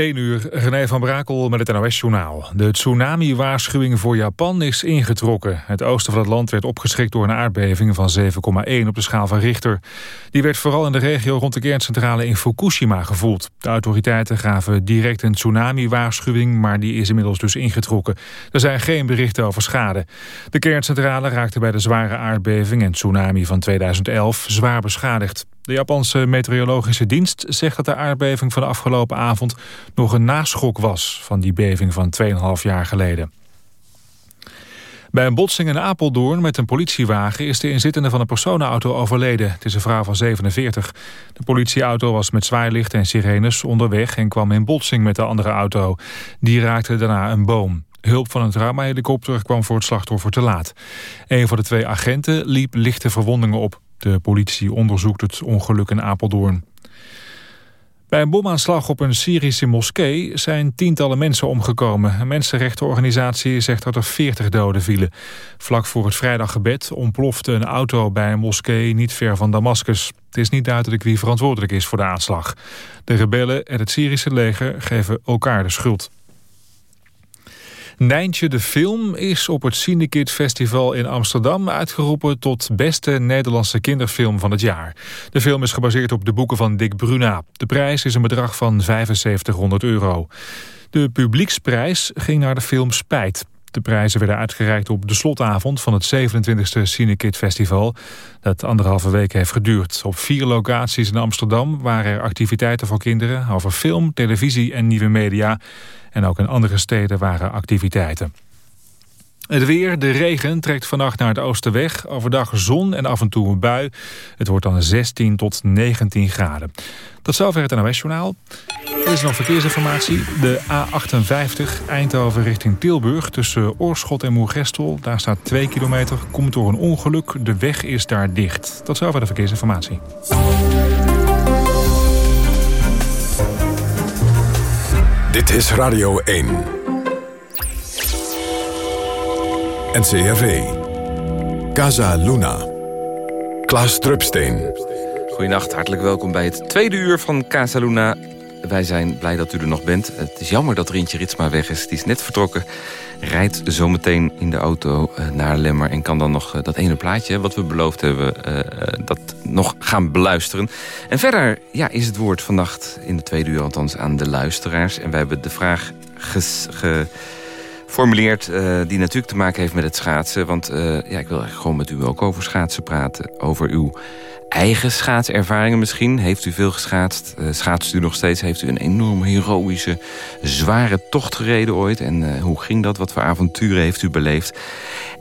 1 uur, René van Brakel met het NOS-journaal. De tsunami-waarschuwing voor Japan is ingetrokken. Het oosten van het land werd opgeschrikt door een aardbeving van 7,1 op de schaal van Richter. Die werd vooral in de regio rond de kerncentrale in Fukushima gevoeld. De autoriteiten gaven direct een tsunami-waarschuwing, maar die is inmiddels dus ingetrokken. Er zijn geen berichten over schade. De kerncentrale raakte bij de zware aardbeving en tsunami van 2011 zwaar beschadigd. De Japanse meteorologische dienst zegt dat de aardbeving van de afgelopen avond nog een naschok was van die beving van 2,5 jaar geleden. Bij een botsing in Apeldoorn met een politiewagen is de inzittende van een personenauto overleden. Het is een vrouw van 47. De politieauto was met zwaailichten en sirenes onderweg en kwam in botsing met de andere auto. Die raakte daarna een boom. Hulp van een traumahelikopter kwam voor het slachtoffer te laat. Een van de twee agenten liep lichte verwondingen op. De politie onderzoekt het ongeluk in Apeldoorn. Bij een bomaanslag op een Syrische moskee zijn tientallen mensen omgekomen. Een mensenrechtenorganisatie zegt dat er 40 doden vielen. Vlak voor het vrijdaggebed ontplofte een auto bij een moskee niet ver van Damascus. Het is niet duidelijk wie verantwoordelijk is voor de aanslag. De rebellen en het Syrische leger geven elkaar de schuld. Nijntje de Film is op het Cinekid Festival in Amsterdam uitgeroepen tot beste Nederlandse kinderfilm van het jaar. De film is gebaseerd op de boeken van Dick Bruna. De prijs is een bedrag van 7500 euro. De publieksprijs ging naar de film Spijt. De prijzen werden uitgereikt op de slotavond van het 27e Cinekid Festival... dat anderhalve week heeft geduurd. Op vier locaties in Amsterdam waren er activiteiten voor kinderen... over film, televisie en nieuwe media... En ook in andere steden waren activiteiten. Het weer, de regen trekt vannacht naar het oosten weg. Overdag zon en af en toe een bui. Het wordt dan 16 tot 19 graden. Tot zover het NOS-journaal. Er is nog verkeersinformatie. De A58 Eindhoven richting Tilburg tussen Oorschot en Moergestel. Daar staat 2 kilometer. Komt door een ongeluk. De weg is daar dicht. Tot zover de verkeersinformatie. Dit is Radio 1. NCRV. Casa Luna. Klaas Drupsteen. Goedenacht, hartelijk welkom bij het tweede uur van Casa Luna. Wij zijn blij dat u er nog bent. Het is jammer dat Rintje Ritsma weg is. Die is net vertrokken. Rijdt zometeen in de auto eh, naar Lemmer... en kan dan nog eh, dat ene plaatje, wat we beloofd hebben... Eh, dat nog gaan beluisteren. En verder ja, is het woord vannacht in de tweede uur althans aan de luisteraars. En wij hebben de vraag geformuleerd die natuurlijk te maken heeft met het schaatsen. Want ja, ik wil eigenlijk gewoon met u ook over schaatsen praten. Over uw eigen schaatservaringen misschien? Heeft u veel geschaatst? Uh, schaatst u nog steeds? Heeft u een enorm heroïsche, zware tocht gereden ooit? En hoe ging dat? Wat voor avonturen heeft u beleefd?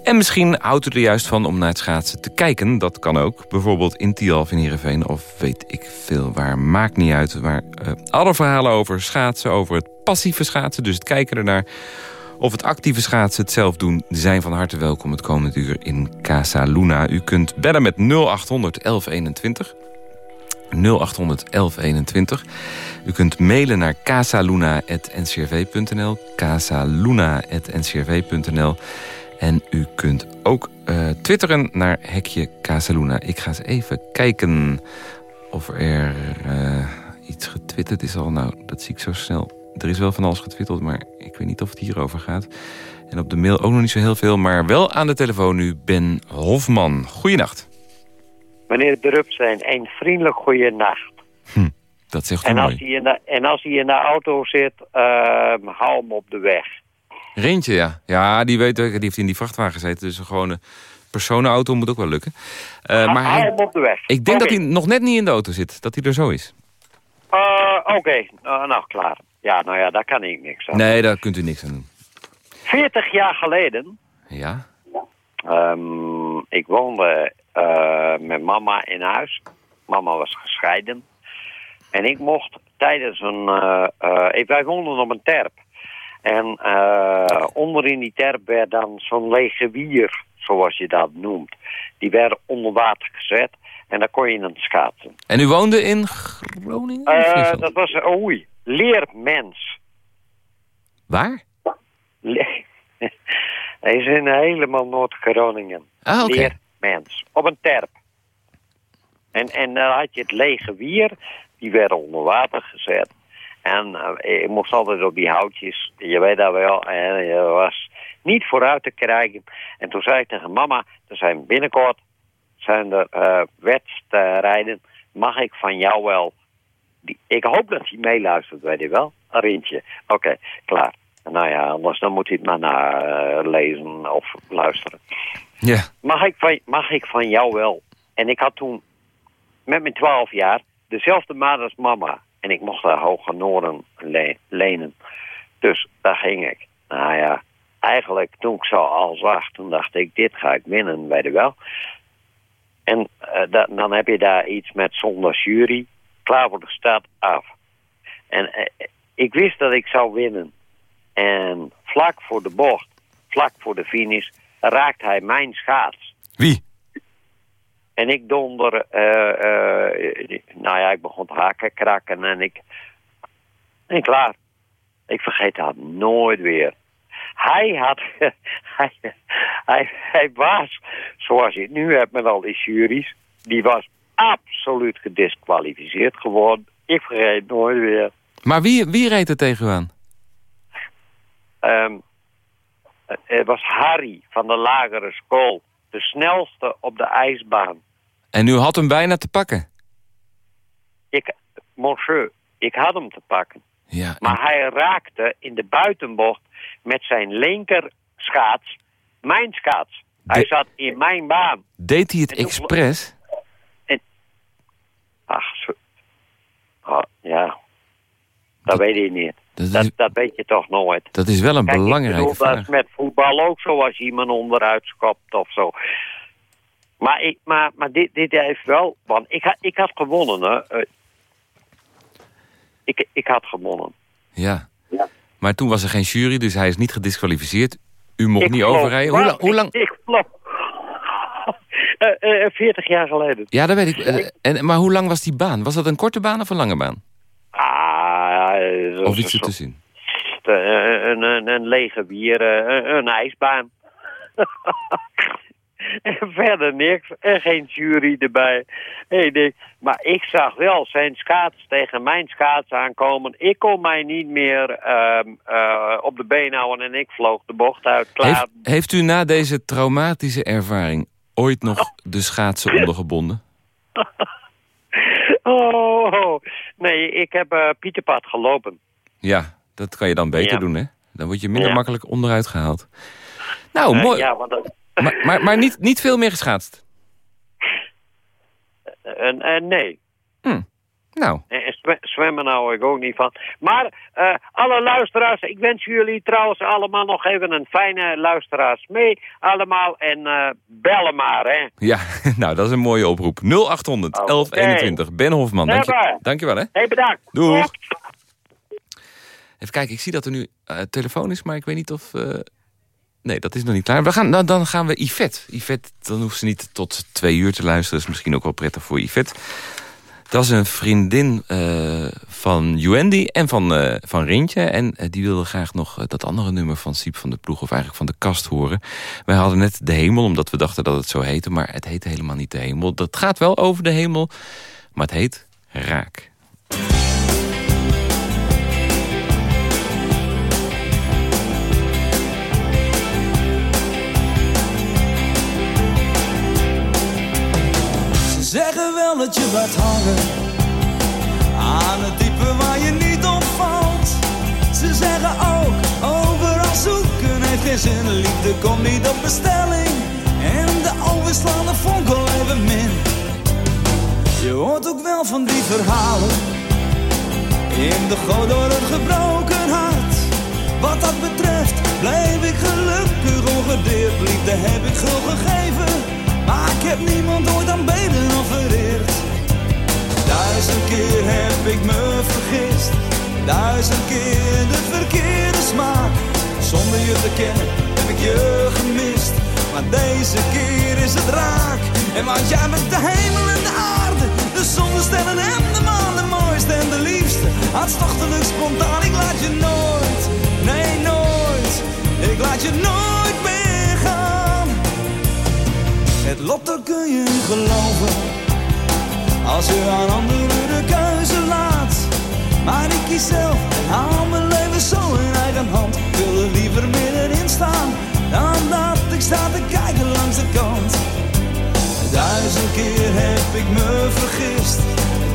En misschien houdt u er juist van om naar het schaatsen te kijken. Dat kan ook. Bijvoorbeeld in Tialf in Heerenveen of weet ik veel waar. Maakt niet uit. Maar alle verhalen over schaatsen, over het passieve schaatsen... dus het kijken ernaar of het actieve schaatsen het zelf doen... zijn van harte welkom het komende uur in Casa Luna. U kunt bellen met 0800 1121. 0800 1121. U kunt mailen naar casaluna.ncrv.nl. casaluna.ncrv.nl. En u kunt ook uh, twitteren naar hekje Casaluna. Ik ga eens even kijken of er uh, iets getwitterd is al. Nou, dat zie ik zo snel er is wel van alles getwitterd, maar ik weet niet of het hierover gaat. En op de mail ook nog niet zo heel veel, maar wel aan de telefoon nu Ben Hofman. Goeienacht. Meneer Drup zijn een vriendelijk goede nacht. Hm, dat zegt en mooi. Als hij in de, en als hij in de auto zit, uh, hou hem op de weg. Rentje, ja. Ja, die, weet, die heeft in die vrachtwagen gezeten, dus een gewone personenauto moet ook wel lukken. Uh, maar hou hij, hem op de weg. Ik denk okay. dat hij nog net niet in de auto zit, dat hij er zo is. Uh, Oké, okay. uh, nou klaar. Ja, nou ja, daar kan ik niks aan Nee, daar kunt u niks aan doen. 40 jaar geleden... Ja? Um, ik woonde uh, met mama in huis. Mama was gescheiden. En ik mocht tijdens een... Uh, uh, wij woonden op een terp. En onder in die terp werd dan zo'n lege wier, zoals je dat noemt. Die werden onder water gezet. En daar kon je dan schaatsen. En u woonde in Groningen? Uh, dat was, oei, Leermens. Waar? Le Hij is in helemaal Noord-Groningen. Ah. Okay. Leermens. Op een terp. En, en dan had je het lege wier. Die werden onder water gezet. En uh, ik moest altijd op die houtjes, je weet dat wel. En je was niet vooruit te krijgen. En toen zei ik tegen mama, er zijn binnenkort zijn er uh, wedstrijden. Mag ik van jou wel... Die, ik hoop dat hij meeluistert, weet je wel. Rintje. Oké, klaar. Nou ja, anders dan moet hij het maar nalezen of luisteren. Ja. Mag, ik van, mag ik van jou wel? En ik had toen met mijn twaalf jaar dezelfde maat als mama. En ik mocht haar hoge noorden le lenen. Dus daar ging ik. Nou ja, eigenlijk toen ik zo al zag, toen dacht ik, dit ga ik winnen, weet je wel. En uh, da dan heb je daar iets met zonder jury, klaar voor de af. En uh, ik wist dat ik zou winnen. En vlak voor de bocht, vlak voor de finish, raakt hij mijn schaats. Wie? En ik donder, uh, nou ja, ik begon te haken, kraken en ik, en klaar. Ik vergeet dat nooit weer. Hij had, hij, hij, hij was, zoals je het nu hebt met al die juries, die was absoluut gedisqualificeerd geworden. Ik vergeet nooit weer. Maar wie, wie reed er tegen u aan? Um, het was Harry van de lagere school. De snelste op de ijsbaan. En u had hem bijna te pakken? Ik, monsieur, ik had hem te pakken. Ja, Maar hij raakte in de buitenbocht met zijn linker schaats mijn schaats. Hij De- zat in mijn baan. Deed hij het expres? Ach, zo. Ah, ja. Dat weet ik niet. Dat is, Dat, dat weet je toch nooit. dat is wel een Kijk, ik belangrijke bedoel, dat is met voetbal ook zo als je iemand onderuit schopt of zo. Maar, ik, maar, maar dit, dit heeft wel... Want ik, ha- ik had gewonnen, hè. Eh, ik, ik had gewonnen. Ja. Ja. Maar toen was er geen jury, dus hij is niet gedisqualificeerd. U mocht Ik niet overrijden. Hoe, la- Wacht, hoe lang? Ik, ik vloog. Eh, eh, 40 jaar geleden. Ja, dat weet ik. Eh, En, maar hoe lang was die baan? Was dat een korte baan of een lange baan? Ah, Of zo- iets ertussenin? eh, een, een, een lege bier, een, een ijsbaan. en verder niks. En geen jury erbij. Hey, nee. Maar ik zag wel zijn schaats tegen mijn schaats aankomen. Ik kon mij niet meer ehm, eh, op de been houden en ik vloog de bocht uit. Klaar. Heeft, heeft u na deze traumatische ervaring ooit nog de schaatsen ondergebonden? Oh, oh. nee, ik heb eh Pieterpad gelopen. Ja, dat kan je dan beter Ja. doen, hè? Dan word je minder Ja. makkelijk onderuit gehaald. Nou, Eh, mooi. ja, want Maar, maar, maar niet, niet veel meer geschaatst? en nee. Nou, En en zwe- zwemmen hou ik ook niet van. Maar eh, alle luisteraars, ik wens jullie trouwens allemaal nog even een fijne luisteraars mee. Allemaal en eh, bellen maar, hè. ja, nou, dat is een mooie oproep. 0800 Oké. 1121. Ben Hofman, dank je, dankjewel, hè? Hé, bedankt. Doeg. Even kijken, ik zie dat er nu eh, telefoon is, maar ik weet niet of... Nee, dat is nog niet klaar. We gaan, nou, dan gaan we Yvette. Yvette, dan hoeft ze niet tot twee uur te luisteren. Dat is misschien ook wel prettig voor Yvette. Dat is een vriendin eh, van Juendi en van, eh, van Rintje. En eh, die wilde graag nog dat andere nummer van Siep van de Ploeg... of eigenlijk van de kast horen. Wij hadden net de hemel, omdat we dachten dat het zo heette. Maar het heet helemaal niet de hemel. Dat gaat wel over de hemel, maar het heet Raak. Zeggen wel dat je blijft hangen aan het diepe waar je niet opvalt. Ze zeggen ook overal zoeken heeft geen zin. Liefde komt niet op bestelling en de overslaande vonkel even min. Je hoort ook wel van die verhalen in de goot door een gebroken hart. Wat dat betreft blijf ik gelukkig ongedeerd. Liefde heb ik gul gegeven, heb niemand ooit aanbeden of vereerd. Duizend keer heb ik me vergist, duizend keer de verkeerde smaak. Zonder je te kennen heb ik je gemist, maar deze keer is het raak. En want jij bent de hemel en de aarde, de zon, de sterren en de maan, de mooiste en de liefste. Hartstochtelijk spontaan, ik laat je nooit, nee nooit, ik laat je nooit Het lot, daar kun je geloven. Als je aan anderen de keuze laat. Maar ik kies zelf, haal mijn leven zo in eigen hand. Ik wil er liever middenin staan, dan dat ik sta te kijken langs de kant. Duizend keer heb ik me vergist,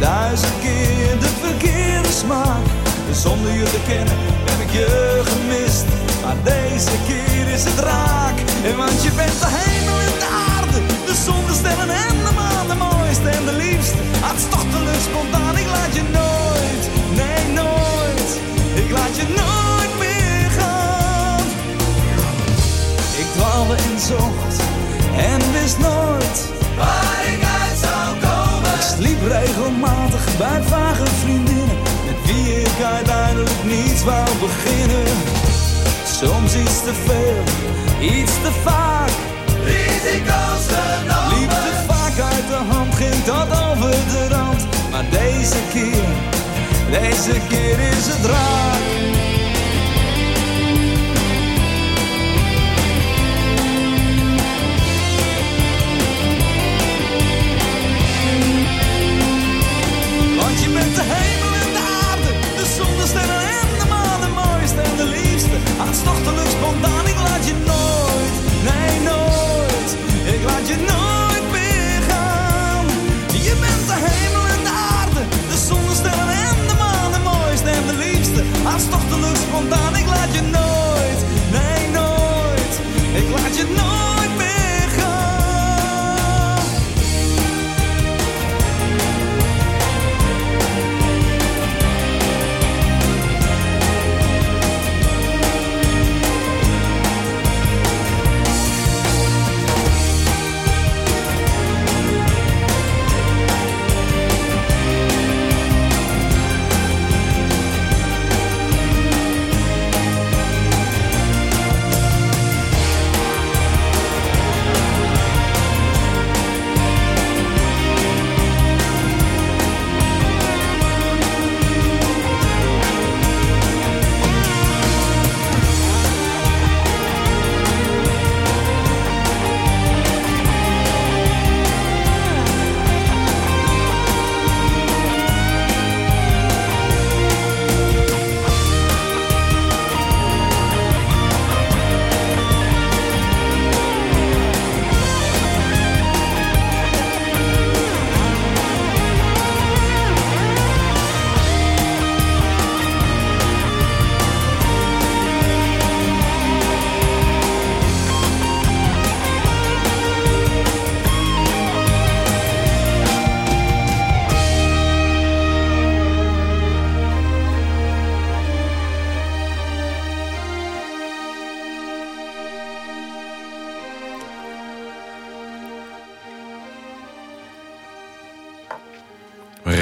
duizend keer de verkeerde smaak. Zonder je te kennen heb ik je gemist, maar deze keer is het raak. En want je bent de hemel en de zon, de sterren en de maan, de mooiste en de liefste. Hartstochtelijk spontaan, ik laat je nooit, nee nooit, ik laat je nooit meer gaan. Ik dwaalde en zocht en wist nooit waar ik uit zou komen. Ik sliep regelmatig bij vage vriendinnen met wie ik uiteindelijk niets wou beginnen. Soms iets te veel, iets te vaak. Risico's genomen. Liep te vaak uit de hand, ging tot over de rand. Maar deze keer, deze keer is het raak.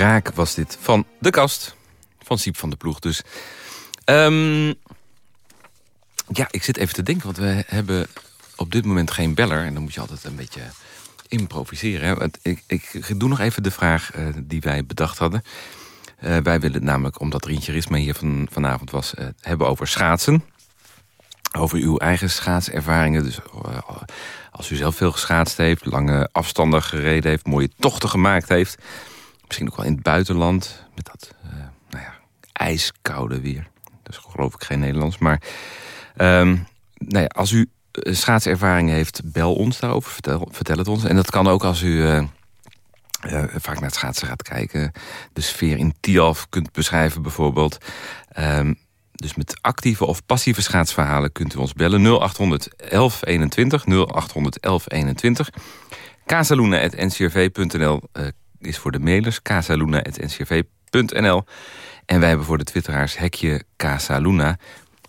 Raak was dit van de kast. Van Siep van de Ploeg dus. Ehm, ja, ik zit even te denken, want we hebben op dit moment geen beller. En dan moet je altijd een beetje improviseren. Hè? Want ik, ik doe nog even de vraag eh, die wij bedacht hadden. Eh, wij willen het namelijk, omdat Rientje Risma hier van, vanavond was... eh, hebben over schaatsen. Over uw eigen schaatservaringen. Dus als u zelf veel geschaatst heeft, lange afstanden gereden heeft... mooie tochten gemaakt heeft... Misschien ook wel in het buitenland. Met dat eh, nou ja, ijskoude weer. Is geloof ik geen Nederlands. Maar ehm, nou ja, als u eh, schaatservaringen heeft, bel ons daarover. Vertel, vertel het ons. En dat kan ook als u eh, vaak naar het schaatsen gaat kijken. De sfeer in Tialf kunt beschrijven bijvoorbeeld. Ehm, dus met actieve of passieve schaatsverhalen kunt u ons bellen. 0800 1121. 0800 1121. Casaluna.ncrv.nl uh, is voor de mailers. Casaluna.ncrv.nl En wij hebben voor de twitteraars hekje Casaluna.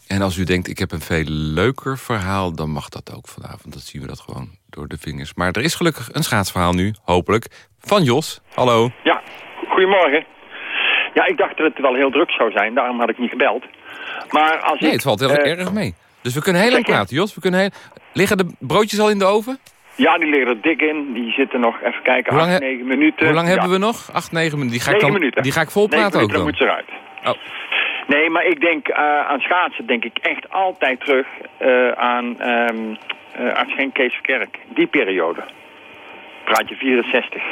En als u denkt, ik heb een veel leuker verhaal... dan mag dat ook vanavond. Dat zien we dat gewoon door de vingers. Maar er is gelukkig een schaatsverhaal nu, hopelijk, van Jos. Hallo. Ja, goedemorgen. Ja, ik dacht dat het wel heel druk zou zijn, daarom had ik niet gebeld. Maar als Nee, ik, het valt heel eh, erg mee. Dus we kunnen heel lang praten, Jos. We kunnen heel... Liggen de broodjes al in de oven? Ja, die liggen er dik in. Die zitten nog, even kijken, Hoe lang acht, he- negen minuten. Hoe lang Ja, hebben we nog? Acht, negen minuten. Die ga ik, dan, minuten. Die ga ik vol negen praten ook minuten, dan. dan moet ze eruit. Oh. Nee, maar ik denk eh, aan schaatsen, denk ik echt altijd terug eh, aan ehm uh, Kees Kerk. Die periode. Praat je 64.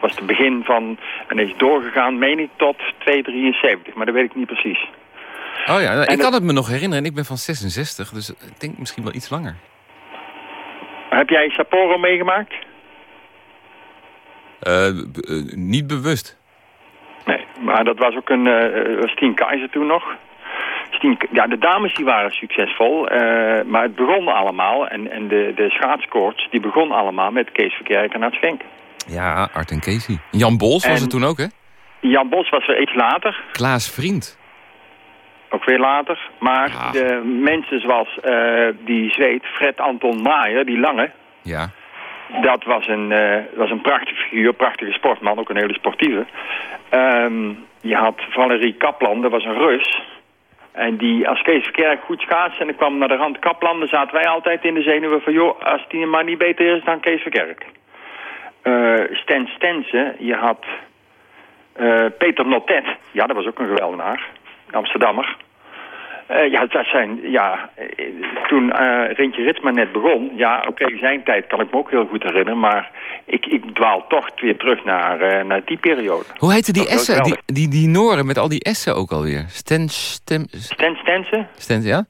was het begin van... En is doorgegaan, meen ik, tot 273. Maar dat weet ik niet precies. Oh ja, ik En kan het me nog herinneren. Ik ben van 66, dus ik denk misschien wel iets langer. Heb jij Sapporo meegemaakt? Eh, eh, niet bewust. Nee, maar dat was ook een... eh was Tien Keizer toen nog. Stien, ja, de dames die waren succesvol. eh, maar het begon allemaal. En, en de, de schaatskoorts, die begon allemaal met Kees Verkerk en Art Schenk. Ja, Art en Casey. Jan Bols was het toen ook, hè? Jan Bos was er iets later. Klaas Vriend. Ook weer later. Maar Ja. de mensen zoals eh, die zweet, Fred Anton Maaier, die lange... Ja. Dat was een, eh, was een prachtige figuur, prachtige sportman, ook een hele sportieve. Ehm, je had Valerie Kaplan, dat was een Rus. En die als Kees Verkerk goed schaatste en ik kwam naar de rand Kaplan... dan zaten wij altijd in de zenuwen van... joh, als die maar niet beter is dan Kees Verkerk. Eh Sten Stensen, je had Peter Notet. Ja, dat was ook een geweldenaar. Amsterdammer. Eh, ja, dat zijn, ja, eh, toen eh Rintje Ritsma net begon, ja, oké, zijn tijd kan ik me ook heel goed herinneren, maar ik, ik dwaal toch weer terug naar, naar die periode. Hoe heette die Essen? Die, die, die Noren met al die Essen ook alweer. Sten... Stem... Sten Stensen, Sten... Ja?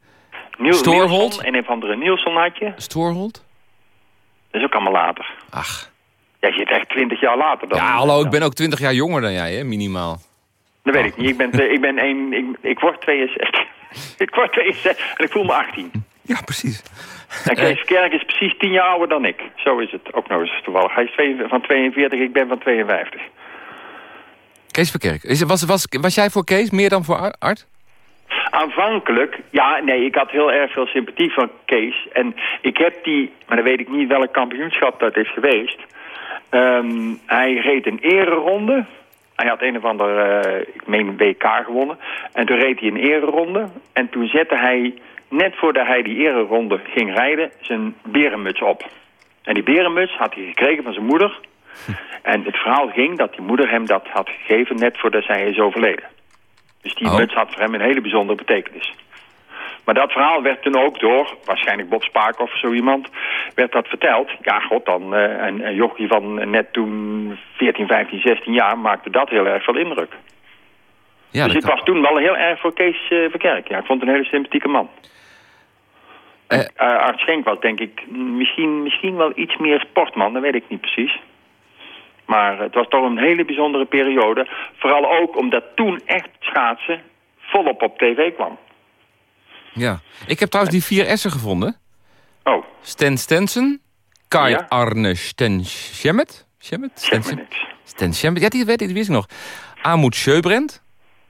Niels Stoorholt. Nielsen, en een van de Nielsen had je, Stoorhold? dat is ook allemaal later. Ach. Ja, je zit echt twintig jaar later dan. Ja, hallo, ik ben ook 20 jaar jonger dan jij, hè? Minimaal. Dat weet ik niet, ik ben, eh, ik ben een, ik, ik word 62. ik word 62 en ik voel me 18. Ja, precies. En Kees Verkerk is precies 10 jaar ouder dan ik. Zo is het ook nog eens toevallig. Hij is twee- van 42, ik ben van 52. Kees Verkerk. Is, was, was, was jij voor Kees meer dan voor Ar- Art? Aanvankelijk, ja, nee, ik had heel erg veel sympathie van Kees. En ik heb die, maar dan weet ik niet welk kampioenschap dat is geweest. Ehm, hij reed een ereronde. Hij had een of ander, eh, ik meen een WK gewonnen. En toen reed hij een ereronde. En toen zette hij, net voordat hij die ereronde ging rijden, zijn berenmuts op. En die berenmuts had hij gekregen van zijn moeder. En het verhaal ging dat die moeder hem dat had gegeven net voordat zij is overleden. Dus die Oh. muts had voor hem een hele bijzondere betekenis. Maar dat verhaal werd toen ook door, waarschijnlijk Bob Spaak of zo iemand, werd dat verteld. Ja, god, dan eh, een, een jochie van net toen 14, 15, 16 jaar maakte dat heel erg veel indruk. Ja, dus ik was toen wel heel erg voor Kees eh, Verkerk. Ja, ik vond het een hele sympathieke man. Eh. Uh, Art Schenk was denk ik misschien, misschien wel iets meer sportman, dat weet ik niet precies. Maar het was toch een hele bijzondere periode. Vooral ook omdat toen echt schaatsen volop op tv kwam. Ja. Ik heb trouwens die vier S'en gevonden. Oh, Sten Stensen, Kai Ja. Arne Sten Schemmet. Schemmet? Sten. Sten Schemmet, ja, die weet ik, die wist ik nog. Amoed Scheubrand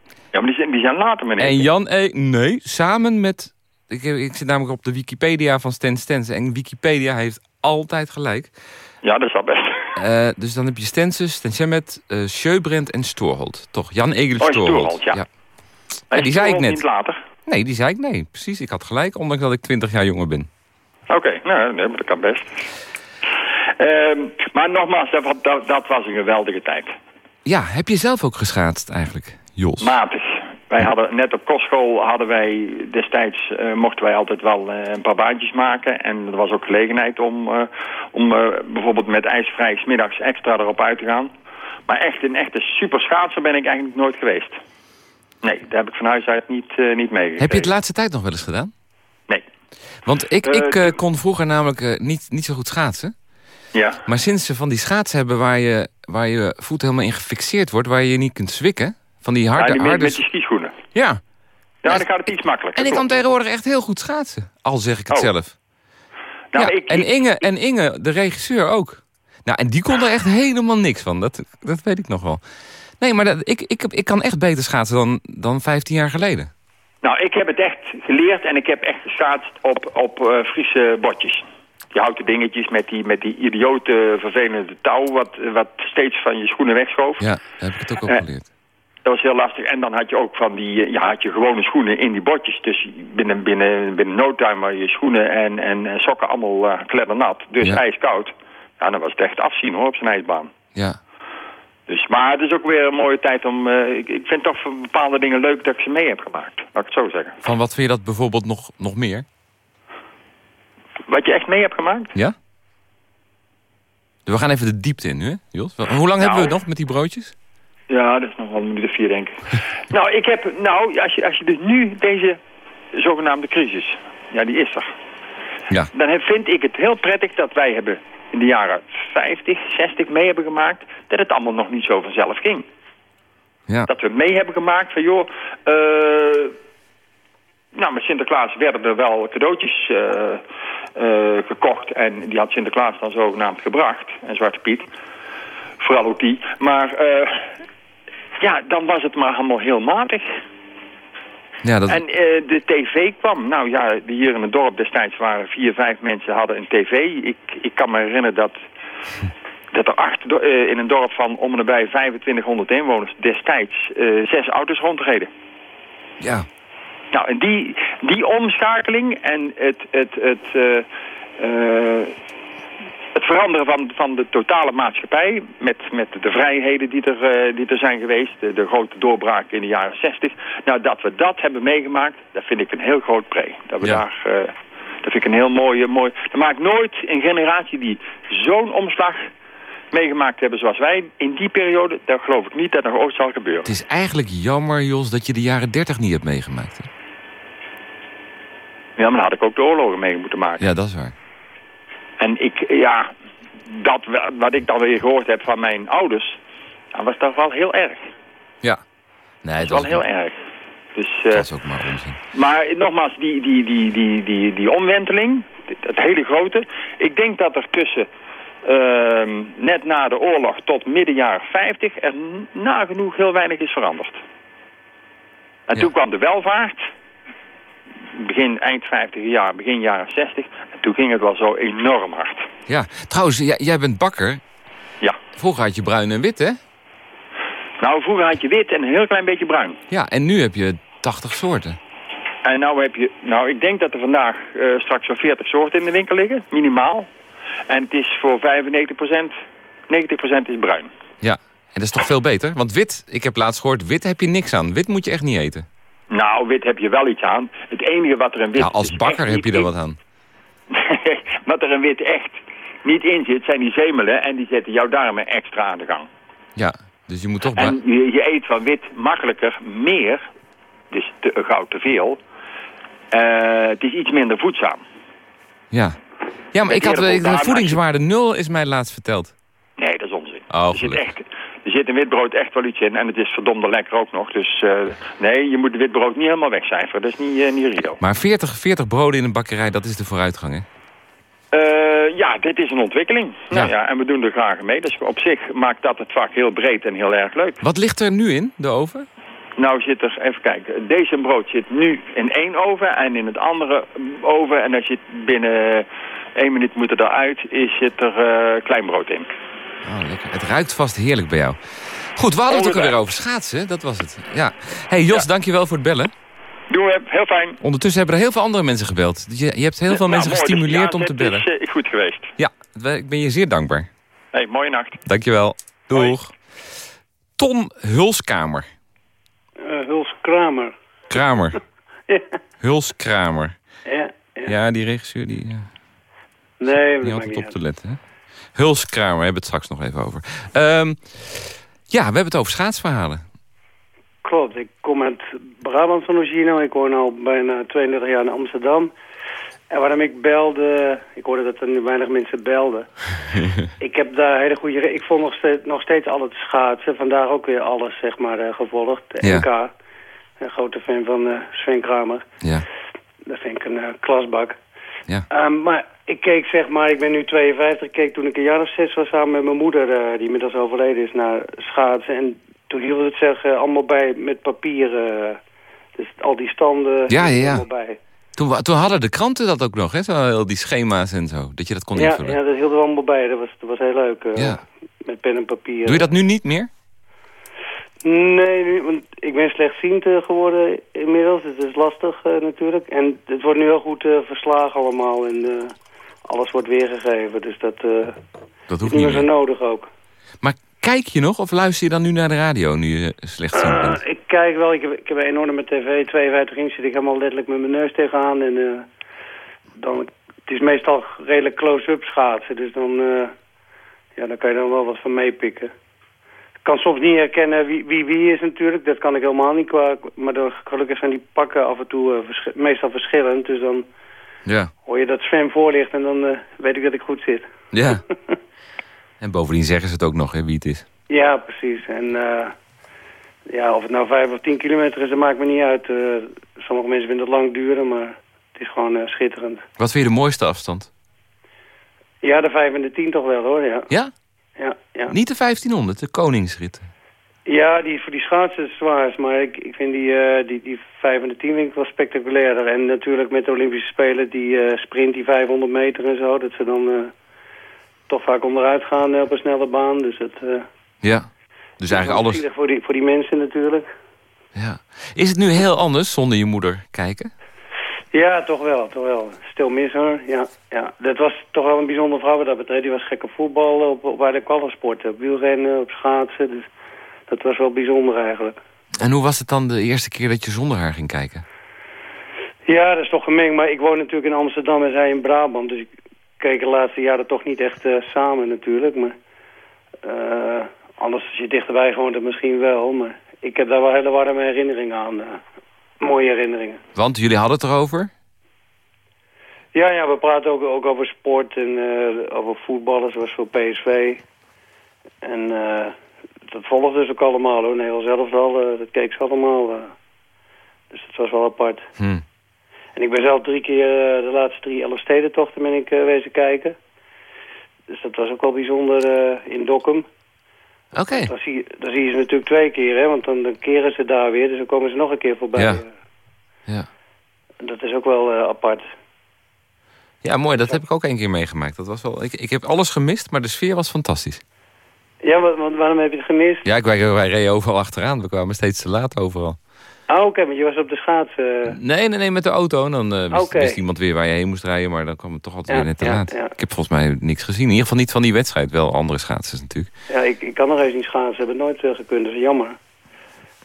Ja, maar die zijn, die zijn later, meneer. en Jan E. Nee, samen met... Ik, ik zit namelijk op de Wikipedia van Sten Stensen. En Wikipedia heeft altijd gelijk. Ja, dat is wel best. Eh, dus dan heb je Stensen, Sten Schemmet, eh en Stoorhold. Toch, Jan Egel Oh, Stoorhold. Ja, die zei ik net. Niet later. Nee, die zei ik nee. Precies, ik had gelijk, ondanks dat ik 20 jaar jonger ben. Oké, nou, nee, maar dat kan best. Ehm, maar nogmaals, dat, dat, dat was een geweldige tijd. Ja, heb je zelf ook geschaatst eigenlijk, Jos? Matig. Wij hadden net op kostschool hadden wij destijds eh, mochten wij altijd wel eh, een paar baantjes maken. En er was ook gelegenheid om, eh, om bijvoorbeeld met ijsvrij middags extra erop uit te gaan. Maar echt een echte super schaatser ben ik eigenlijk nooit geweest. Nee, daar heb ik van huis uit niet, eh niet meegekregen. Heb je het laatste tijd nog wel eens gedaan? Nee. Want ik, Eh, ik eh, kon vroeger namelijk eh, niet, niet zo goed schaatsen. Ja. Maar sinds ze van die schaatsen hebben waar je, waar je voet helemaal in gefixeerd wordt... waar je je niet kunt zwikken, van die ja harde... die met, harde met die skischoenen. ja, Ja, dan gaat het iets makkelijker. en ik kan tegenwoordig echt heel goed schaatsen. Al zeg ik het Oh. zelf. Nou, ja, ik, en, ik- Inge, en Inge, de regisseur ook. Nou, en die kon er echt helemaal niks van. Dat, dat weet ik nog wel. Nee, maar dat, ik, ik, ik kan echt beter schaatsen dan, dan 15 jaar geleden. Nou, ik heb het echt geleerd en ik heb echt geschaatst op, op eh, Friese botjes. Die houten dingetjes met die, met die idiote vervelende touw... Wat, wat steeds van je schoenen wegschoof. Ja, heb ik het ook op Eh, geleerd. Dat was heel lastig. En dan had je ook van die... eh, Ja, had je gewone schoenen in die botjes. Dus binnen, binnen, binnen no time waren je schoenen en, en, en sokken allemaal uh, kleddernat. Dus Ja. ijskoud. Ja, dan was het echt afzien hoor, op zijn ijsbaan. Ja. Dus, maar het is ook weer een mooie tijd om... eh, ik, ik vind toch bepaalde dingen leuk dat ik ze mee heb gemaakt. Laat ik het zo zeggen. Van wat vind je dat bijvoorbeeld nog, nog meer? Wat je echt mee hebt gemaakt? Ja? We gaan even de diepte in nu, hè, Jos? Hoe lang hebben we nog met die broodjes? Ja, dat is nog wel een minuut of vier, denk ik. nou, ik heb, nou, als je, als je dus nu deze zogenaamde crisis, ja, die is er. Ja. Dan vind ik het heel prettig dat wij hebben in de jaren 50, 60 mee hebben gemaakt... dat het allemaal nog niet zo vanzelf ging. Ja. Dat we mee hebben gemaakt van, joh... eh, nou, met Sinterklaas werden er wel cadeautjes eh, eh, gekocht... en die had Sinterklaas dan zogenaamd gebracht. En Zwarte Piet. Vooral ook die. Maar ja, dan was het maar allemaal heel matig. Ja, dat... En eh, de tv kwam. Nou ja, hier in het dorp destijds waren vier, vijf mensen hadden een tv. Ik, ik kan me herinneren dat, dat er acht, eh, in een dorp van om en nabij 2500 inwoners destijds eh, zes auto's rondreden. ja. Nou, en die, die omschakeling en het, het, het, het veranderen van, van de totale maatschappij... met, met de vrijheden die er, eh, die er zijn geweest, de, de grote doorbraak in de jaren 60... nou, dat we dat hebben meegemaakt, dat vind ik een heel groot pre. Dat we Ja. daar... eh, dat vind ik een heel mooie... mooi. Er maakt nooit een generatie die zo'n omslag meegemaakt hebben zoals wij in die periode... daar geloof ik niet dat er ooit zal gebeuren. Het is eigenlijk jammer, Jos, dat je de jaren 30 niet hebt meegemaakt. Hè? Ja, maar dan had ik ook de oorlogen mee moeten maken. Ja, dat is waar. En ik, ja, dat wa- wat ik dan weer gehoord heb van mijn ouders, dat was toch wel heel erg. Ja. Nee, Dat dat is wel was, heel erg. Dus, dat eh, is ook maar onzin. maar nogmaals, die, die, die, die, die, die omwenteling, het hele grote. Ik denk dat er tussen ehm, net na de oorlog tot midden jaren 50 er nagenoeg heel weinig is veranderd. En Ja. toen kwam de welvaart, begin eind 50 jaar, begin jaren 60. En toen ging het wel zo enorm hard. Ja, trouwens, jij, jij bent bakker. Ja. Vroeger had je bruin en wit, hè? Nou, vroeger had je wit en een heel klein beetje bruin. Ja, en nu heb je 80 soorten. En nou heb je, nou ik denk dat er vandaag eh, straks zo'n 40 soorten in de winkel liggen, minimaal. En het is voor 95%, 90% is bruin. Ja, en dat is toch veel beter? Want wit, ik heb laatst gehoord, wit heb je niks aan. Wit moet je echt niet eten. Nou, wit heb je wel iets aan. Het enige wat er in wit... Ja, als bakker heb je er wat aan. wat er in wit echt niet in zit, zijn die zemelen en die zetten jouw darmen extra aan de gang. Ja, dus je moet toch... En je, je eet van wit makkelijker meer, dus te, gauw te veel. Eh, het is iets minder voedzaam. Ja. Ja, maar ik had de voedingswaarde nul is mij laatst verteld. Nee, dat is onzin. Oh, er, zit echt, zit in witbrood echt wel iets in en het is verdomde lekker ook nog. Dus eh, nee, je moet witbrood niet helemaal wegcijferen. Dat is niet, eh, niet Rio. Maar 40, 40 broden in een bakkerij, dat is de vooruitgang, hè? Eh, ja, dit is een ontwikkeling. Nou Ja. ja, en we doen er graag mee. Dus op zich maakt dat het vak heel breed en heel erg leuk. Wat ligt er nu in, de oven? Nou zit er, even kijken, deze brood zit nu in één oven en in het andere oven. En als je binnen één minuut moet er eruit, is zit er eh klein brood in. Oh, lekker. Het ruikt vast heerlijk bij jou. Goed, we hadden het ook alweer over schaatsen, dat was het. Ja. hey Jos, dankjewel voor het bellen. Doen we, heel fijn. Ondertussen hebben er heel veel andere mensen gebeld. Je, je hebt heel veel mensen Nou, mooi, gestimuleerd om te bellen. is eh, goed geweest. Ja, ik ben je zeer dankbaar. Hey, mooie nacht. Dankjewel. Hoi. Doeg. Ton Hulskamer. Eh, Huls Kramer. Kramer. Ja, Huls Kramer. ja, ja. Ja, die regisseur die, eh, Nee, die dat had het niet op te letten. Hè? Huls Kramer, we hebben het straks nog even over. Ehm, ja, we hebben het over schaatsverhalen. Klopt, ik kom uit Brabant van Ogino. Ik woon al bijna 32 jaar in Amsterdam. En waarom ik belde, ik hoorde dat er nu weinig mensen belden. ik heb daar hele goede... Ik volg nog steeds, nog steeds al het schaatsen. Vandaag ook weer alles, zeg maar, eh, gevolgd. De Ja. NK. Een grote fan van eh, Sven Kramer. Ja, Dat vind ik een eh, klasbak. ja. Ehm, maar ik keek zeg maar, ik ben nu 52, ik keek toen ik een jaar of zes was samen met mijn moeder, eh, die inmiddels overleden is, naar schaatsen. En toen hield het zich eh, allemaal bij met papier. eh, dus al die standen Ja, ja, ja. allemaal bij. Toen, toen hadden de kranten dat ook nog, hè? Zo, al die schema's en zo. Dat je dat kon Ja, invullen. ja, dat hielden we allemaal bij. Dat was, dat was heel leuk. eh, Ja. Met pen en papier. Doe je dat nu niet meer? Nee, nu, want ik ben slechtziend geworden inmiddels. Dus het is lastig eh, natuurlijk. En het wordt nu heel goed verslagen allemaal. En alles wordt weergegeven. Dus dat eh, Dat is hoeft niet niet meer zo nodig ook. Maar kijk je nog of luister je dan nu naar de radio nu je slechtziend bent? Eh, ik kijk wel, ik heb, ik heb een enorme tv, 52 inch zit ik helemaal letterlijk met mijn neus tegenaan. En eh, dan, het is meestal redelijk close-up schaatsen, dus dan, ja, daar kan je dan wel wat van meepikken. Ik kan soms niet herkennen wie, wie wie is natuurlijk. Dat kan ik helemaal niet. Qua, maar dan, gelukkig zijn die pakken af en toe verschi- meestal verschillend. Dus dan Ja. hoor je dat Sven voor ligt en dan eh, weet ik dat ik goed zit. Ja. en bovendien zeggen ze het ook nog, hè, wie het is. Ja, precies. En eh, ja, of het nou vijf of tien kilometer is, dat maakt me niet uit. Eh, sommige mensen vinden het lang duren, maar het is gewoon schitterend. Wat vind je de mooiste afstand? Ja, de vijf en de tien toch wel hoor, ja. Ja? Ja, ja. Niet de 1500, de koningsrit. Ja die, voor die schaatsen is het zwaarst, maar ik, ik vind die, eh, die, die vijf en de tien vind ik wel spectaculairder. En natuurlijk met de Olympische Spelen, die eh, sprint, die 500 meter en zo, dat ze dan eh, toch vaak onderuit gaan op een snelle baan. Dus het eh, Ja. Dus eigenlijk alles... voor die, voor die mensen natuurlijk. Ja. Is het nu heel anders zonder je moeder kijken? Ja, toch wel, toch wel. Stil mis hoor, ja, ja. Dat was toch wel een bijzondere vrouw wat dat betreft. Die was gek op voetbal, op, op eigenlijk alle sporten. Op wielrennen, op schaatsen. Dus dat was wel bijzonder eigenlijk. En hoe was het dan de eerste keer dat je zonder haar ging kijken? Ja, dat is toch gemengd. Maar ik woon natuurlijk in Amsterdam en zij in Brabant. Dus ik keek de laatste jaren toch niet echt eh, samen natuurlijk. Maar eh, anders als je dichterbij gewoond hebt misschien wel. Maar ik heb daar wel hele warme herinneringen aan. eh, mooie herinneringen. Want jullie hadden het erover? Ja, ja, we praten ook, ook over sport en over voetballen, zoals voor PSV. En eh, dat volgde dus ook allemaal hoor. Nederland zelf al, eh, dat keek ze allemaal. eh. dus dat was wel apart. Hm. En ik ben zelf drie keer eh, de laatste drie Elfstedentochten ben ik wezen kijken. Dus dat was ook wel bijzonder in Dokkum. Oké. Dan zie, je- dan zie je ze natuurlijk twee keer, hè, want dan, dan keren ze daar weer. Dus dan komen ze nog een keer voorbij. Ja. Ja. Dat is ook wel apart. ja, mooi. Dat heb ik ook één keer meegemaakt. Dat was wel... ik, ik heb alles gemist, maar de sfeer was fantastisch. Ja, wa- want waarom heb je het gemist? Ja, ik, wij, wij reden overal achteraan. We kwamen steeds te laat overal. Ah, oké, want je was op de schaatsen. eh. Nee, nee, nee, met de auto. En dan eh, wist, iemand weer waar je heen moest rijden. Maar dan kwam het toch altijd Ja, weer net te ja, laat. ja. Ik heb volgens mij niks gezien. In ieder geval niet van die wedstrijd. Wel andere schaatsers natuurlijk. Ja, ik, ik kan nog eens niet schaatsen. Heb het nooit uh, gekund. Dat is jammer.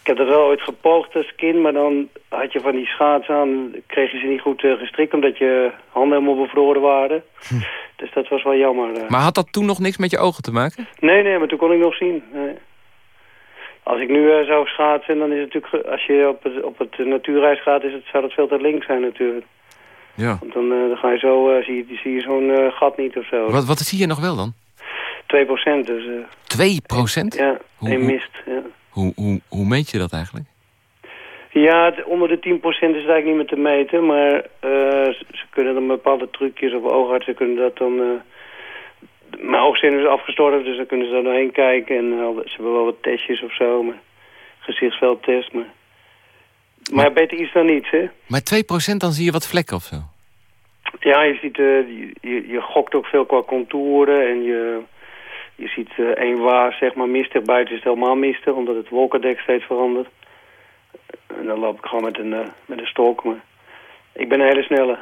Ik heb dat wel ooit gepoogd als kind, maar dan had je van die schaatsen aan, kreeg je ze niet goed eh, gestrikt, omdat je handen helemaal bevroren waren. Dus dat was wel jammer. eh. Maar had dat toen nog niks met je ogen te maken? Nee, nee, maar toen kon ik nog zien. Nee. Als ik nu eh, zou schaatsen, dan is het natuurlijk, als je op het, op het natuurreis gaat, is het, zou dat veel te links zijn natuurlijk. Ja. Want dan, dan ga je zo, eh, zie je, zie je zo'n gat niet of zo. Wat, wat zie je nog wel dan? 2 procent, dus eh, 2 procent? ja, hoe- mist. Ja. Hoe, hoe, hoe meet je dat eigenlijk? Ja, onder de 10% is het eigenlijk niet meer te meten, maar eh, ze, ze kunnen dan bepaalde trucjes of oogartsen kunnen dat dan... eh, mijn oogzenuw is afgestorven, dus dan kunnen ze daar doorheen kijken en eh, ze hebben wel wat testjes of zo, maar gezichtsveldtest, maar... Maar beter iets dan niets, hè? Maar 2 procent, dan zie je wat vlekken of zo. Ja, je ziet, je, je, gokt ook veel qua contouren en je ziet eh één waar, zeg maar, mistig. Buiten is het helemaal mistig, omdat het wolkendek steeds verandert. En dan loop ik gewoon met een, eh, met een stok, maar ik ben een hele snelle.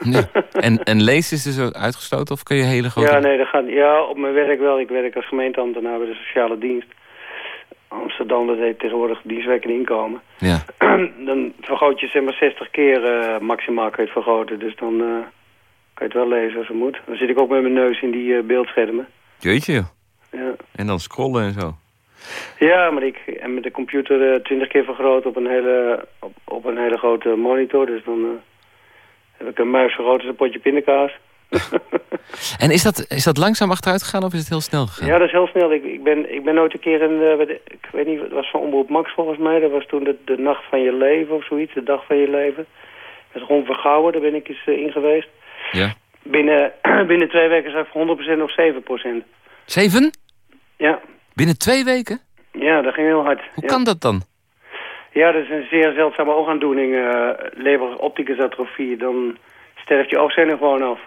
Ja. En, en lees is dus uitgesloten of kun je hele grote... Ja, nee, dat gaat, ja, op mijn werk wel. Ik werk als gemeenteambtenaar bij de sociale dienst. Amsterdam, dat heet tegenwoordig dienstwerkend inkomen. Ja. dan vergroot je zeg maar 60 keer eh, maximaal kan je het vergroten. Dus dan eh, kan je het wel lezen als het moet. Dan zit ik ook met mijn neus in die beeldschermen. Jeetje. Ja. En dan scrollen en zo. ja, maar ik en met de computer eh, 20 keer vergroot op een hele, op, op een hele grote monitor. Dus dan eh, heb ik een muis vergroot als een potje pindakaas. En is dat, is dat langzaam achteruit gegaan of is het heel snel gegaan? Ja, dat is heel snel. Ik, ik, ben, ik ben ooit een keer in, eh, bij de- ik weet niet, het was van Omroep Max volgens mij. Dat was toen de, de nacht van je leven of zoiets, de dag van je leven. Met Ron Vergouwen, daar ben ik eens eh, in geweest. Ja. Binnen, binnen twee weken zag ik voor 100% of 7%. Zeven? Ja. Binnen twee weken? ja, dat ging heel hard. Hoe ja. kan dat dan? Ja, dat is een zeer zeldzame oogaandoening, uh, opticus atrofie. Dan sterft je oogzenuw gewoon af.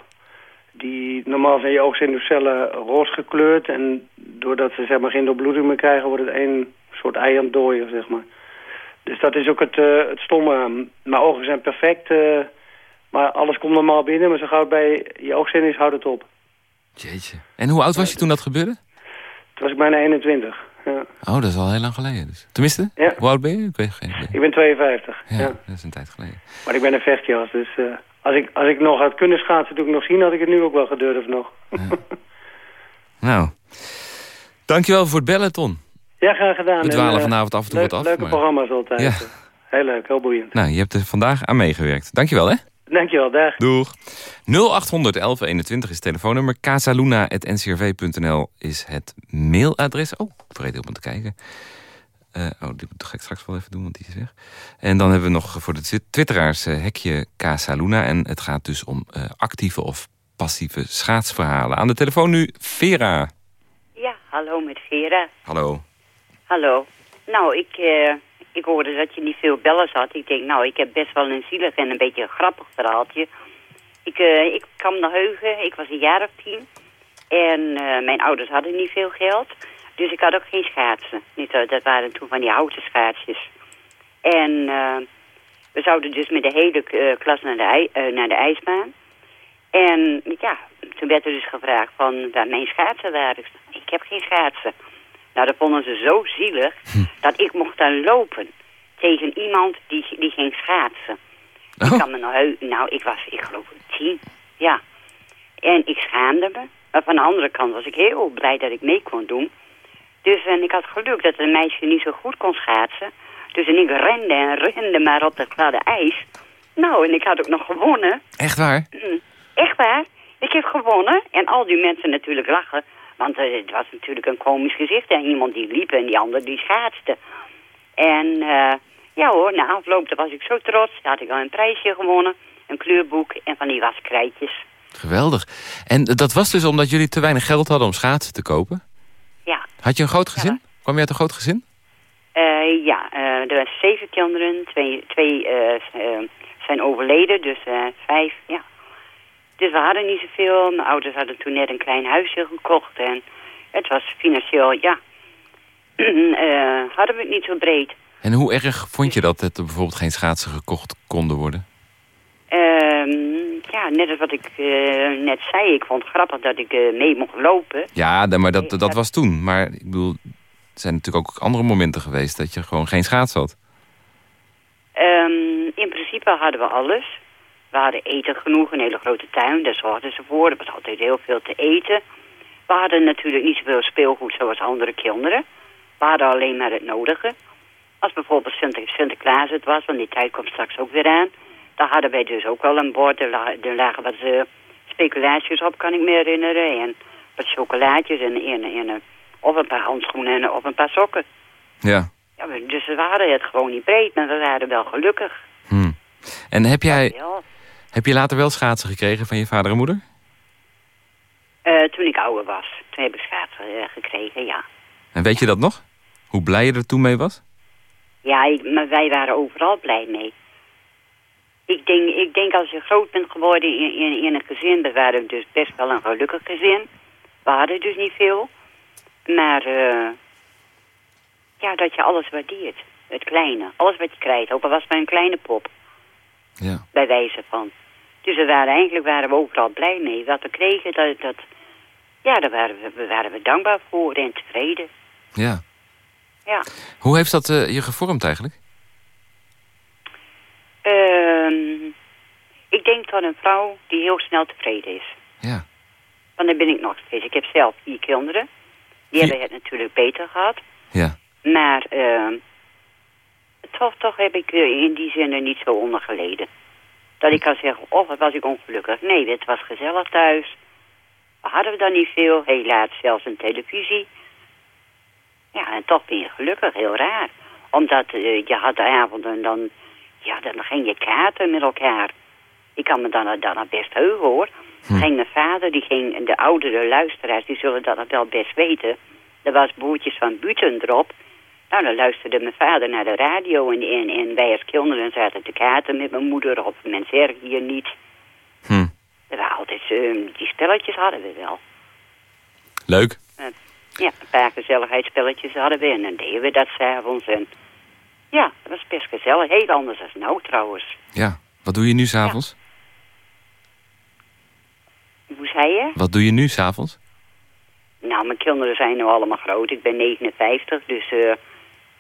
Die, normaal zijn je oogzenuwcellen roze gekleurd en doordat ze zeg maar, geen doorbloeding meer krijgen, wordt het één soort ei aan dooien, zeg maar. Dus dat is ook het, eh, het stomme. Mijn ogen zijn perfect, eh, maar alles komt normaal binnen, maar zo gauw bij je oogzenuw is, houdt het op. Jeetje. En hoe oud was je toen dat gebeurde? Was ik bijna 21. Ja. Oh, dat is al heel lang geleden. Dus. Tenminste, Ja. hoe oud ben je? Ik weet geen idee. Ik ben 52. Ja, ja. dat is een tijd geleden. Maar ik ben een vechtjas, dus eh, als, ik, als ik nog had kunnen schaatsen toen ik nog zien, had ik het nu ook wel gedurfd nog. Nou, dankjewel voor het bellen, Ton. Ja, graag gedaan. We dwalen En, eh, vanavond af en toe leuk- wat af. Leuke maar- programma's altijd. Ja. Heel leuk, heel boeiend. Nou, je hebt er vandaag aan meegewerkt. Dankjewel, hè? Dankjewel, dag. Doeg. 0800 1121 is het telefoonnummer. casaluna.ncrv.nl is het mailadres. Oh, vergeet helemaal te kijken. Eh, oh, dit ga ik straks wel even doen, want die is weg. En dan hebben we nog voor de twi- twitteraars eh, hekje Casaluna. En het gaat dus om eh, actieve of passieve schaatsverhalen. Aan de telefoon nu Vera. Ja, hallo met Vera. Hallo. Hallo. Nou, ik, eh, ik hoorde dat je niet veel bellen had. Ik denk, nou, ik heb best wel een zielig en een beetje een grappig verhaaltje. Ik, eh, ik kan me heugen, ik was een jaar of tien. En eh, mijn ouders hadden niet veel geld. Dus ik had ook geen schaatsen. Niet, eh, dat waren toen van die houten schaatsjes. En we zouden dus met de hele klas naar de, naar de ijsbaan. En ja, toen werd er dus gevraagd van waar mijn schaatsen waren. Ik heb geen schaatsen. Nou, dat vonden ze zo zielig dat ik mocht dan lopen tegen iemand die, die ging schaatsen. Ik Oh. kan me nog heu- nou, ik was, ik geloof, tien, ja. En ik schaamde me. Maar van de andere kant was ik heel blij dat ik mee kon doen. Dus en ik had geluk dat een meisje niet zo goed kon schaatsen. Dus en ik rende en rende maar op dat gladde ijs. Nou, en ik had ook nog gewonnen. Echt waar? Mm, Echt waar. Ik heb gewonnen. En al die mensen natuurlijk lachen. Want eh, het was natuurlijk een komisch gezicht. En iemand die liep en die ander die schaatste. En eh, ja hoor, na afloop was ik zo trots. Had ik al een prijsje gewonnen. Een kleurboek en van die waskrijtjes. Geweldig. En dat was dus omdat jullie te weinig geld hadden om schaatsen te kopen? Ja. Had je een groot gezin? Ja. Kwam je uit een groot gezin? Eh, ja, er waren zeven kinderen. Twee, twee zijn overleden, dus vijf, ja. Dus we hadden niet zoveel. Mijn ouders hadden toen net een klein huisje gekocht. En het was financieel, ja, eh, hadden we het niet zo breed. En hoe erg vond je dat dat er bijvoorbeeld geen schaatsen gekocht konden worden? Ehm, ja, net als wat ik eh, net zei. Ik vond het grappig dat ik eh, mee mocht lopen. Ja, maar dat, dat was toen. Maar ik bedoel, er zijn natuurlijk ook andere momenten geweest dat je gewoon geen schaats had. Ehm, in principe hadden we alles. We hadden eten genoeg, een hele grote tuin, daar zorgden ze voor. Er was altijd heel veel te eten. We hadden natuurlijk niet zoveel speelgoed zoals andere kinderen. We hadden alleen maar het nodige. Als bijvoorbeeld Sinter Sinterklaas het was, want die tijd komt straks ook weer aan. Dan hadden wij dus ook wel een bord. Er, la- lagen wat eh, speculaties op, kan ik me herinneren. En wat chocolaatjes en, en, en, eh, of een paar handschoenen en, of een paar sokken. Ja. Ja, dus we hadden het gewoon niet breed, maar we waren wel gelukkig. Hm. En heb jij. Heb je later wel schaatsen gekregen van je vader en moeder? Eh, toen ik ouder was, toen heb ik schaatsen eh, gekregen, ja. En weet je dat nog? Hoe blij je er toen mee was? Ja, ik, maar wij waren overal blij mee. Ik denk, ik denk als je groot bent geworden in, in, in een gezin, we waren dus best wel een gelukkig gezin. We hadden dus niet veel. Maar eh, ja, dat je alles waardeert. Het kleine, alles wat je krijgt. Ook al was het maar een kleine pop, Ja. bij wijze van. Dus we waren, eigenlijk waren we overal blij mee. Wat we kregen, dat, dat, ja, daar waren we, we waren we dankbaar voor en tevreden. Ja. Ja. Hoe heeft dat eh, je gevormd eigenlijk? Ehm, ik denk dat een vrouw die heel snel tevreden is. Ja. Want daar ben ik nog steeds. Ik heb zelf vier kinderen. Die hebben het natuurlijk beter gehad. Ja. Maar ehm, toch, toch heb ik er in die zin er niet zo onder geleden. Dat ik kan zeggen, oh wat was ik ongelukkig. Nee, het was gezellig thuis. We hadden dan niet veel. Helaas zelfs een televisie. Ja, en toch ben je gelukkig. Heel raar. Omdat eh, je had de avonden dan... Ja, dan ging je kaarten met elkaar. Ik kan me dan, dan best heugen hoor. Hm. Ging mijn vader, die ging, de oudere luisteraars, die zullen dat nog wel best weten. Er was boertjes van Buten erop. Nou, dan luisterde mijn vader naar de radio en, en, en wij als kinderen zaten te kaarten met mijn moeder of mensen erg hier niet. Hm. Waren altijd, eh, die spelletjes hadden we wel. Leuk. Ja, een paar gezelligheidsspelletjes hadden we en dan deden we dat s'avonds. En ja, dat was best gezellig. Heel anders dan nou trouwens. Ja. Wat doe je nu s'avonds? Hoe zei je? Wat doe je nu s'avonds? Nou, mijn kinderen zijn nu allemaal groot. Ik ben 59, dus eh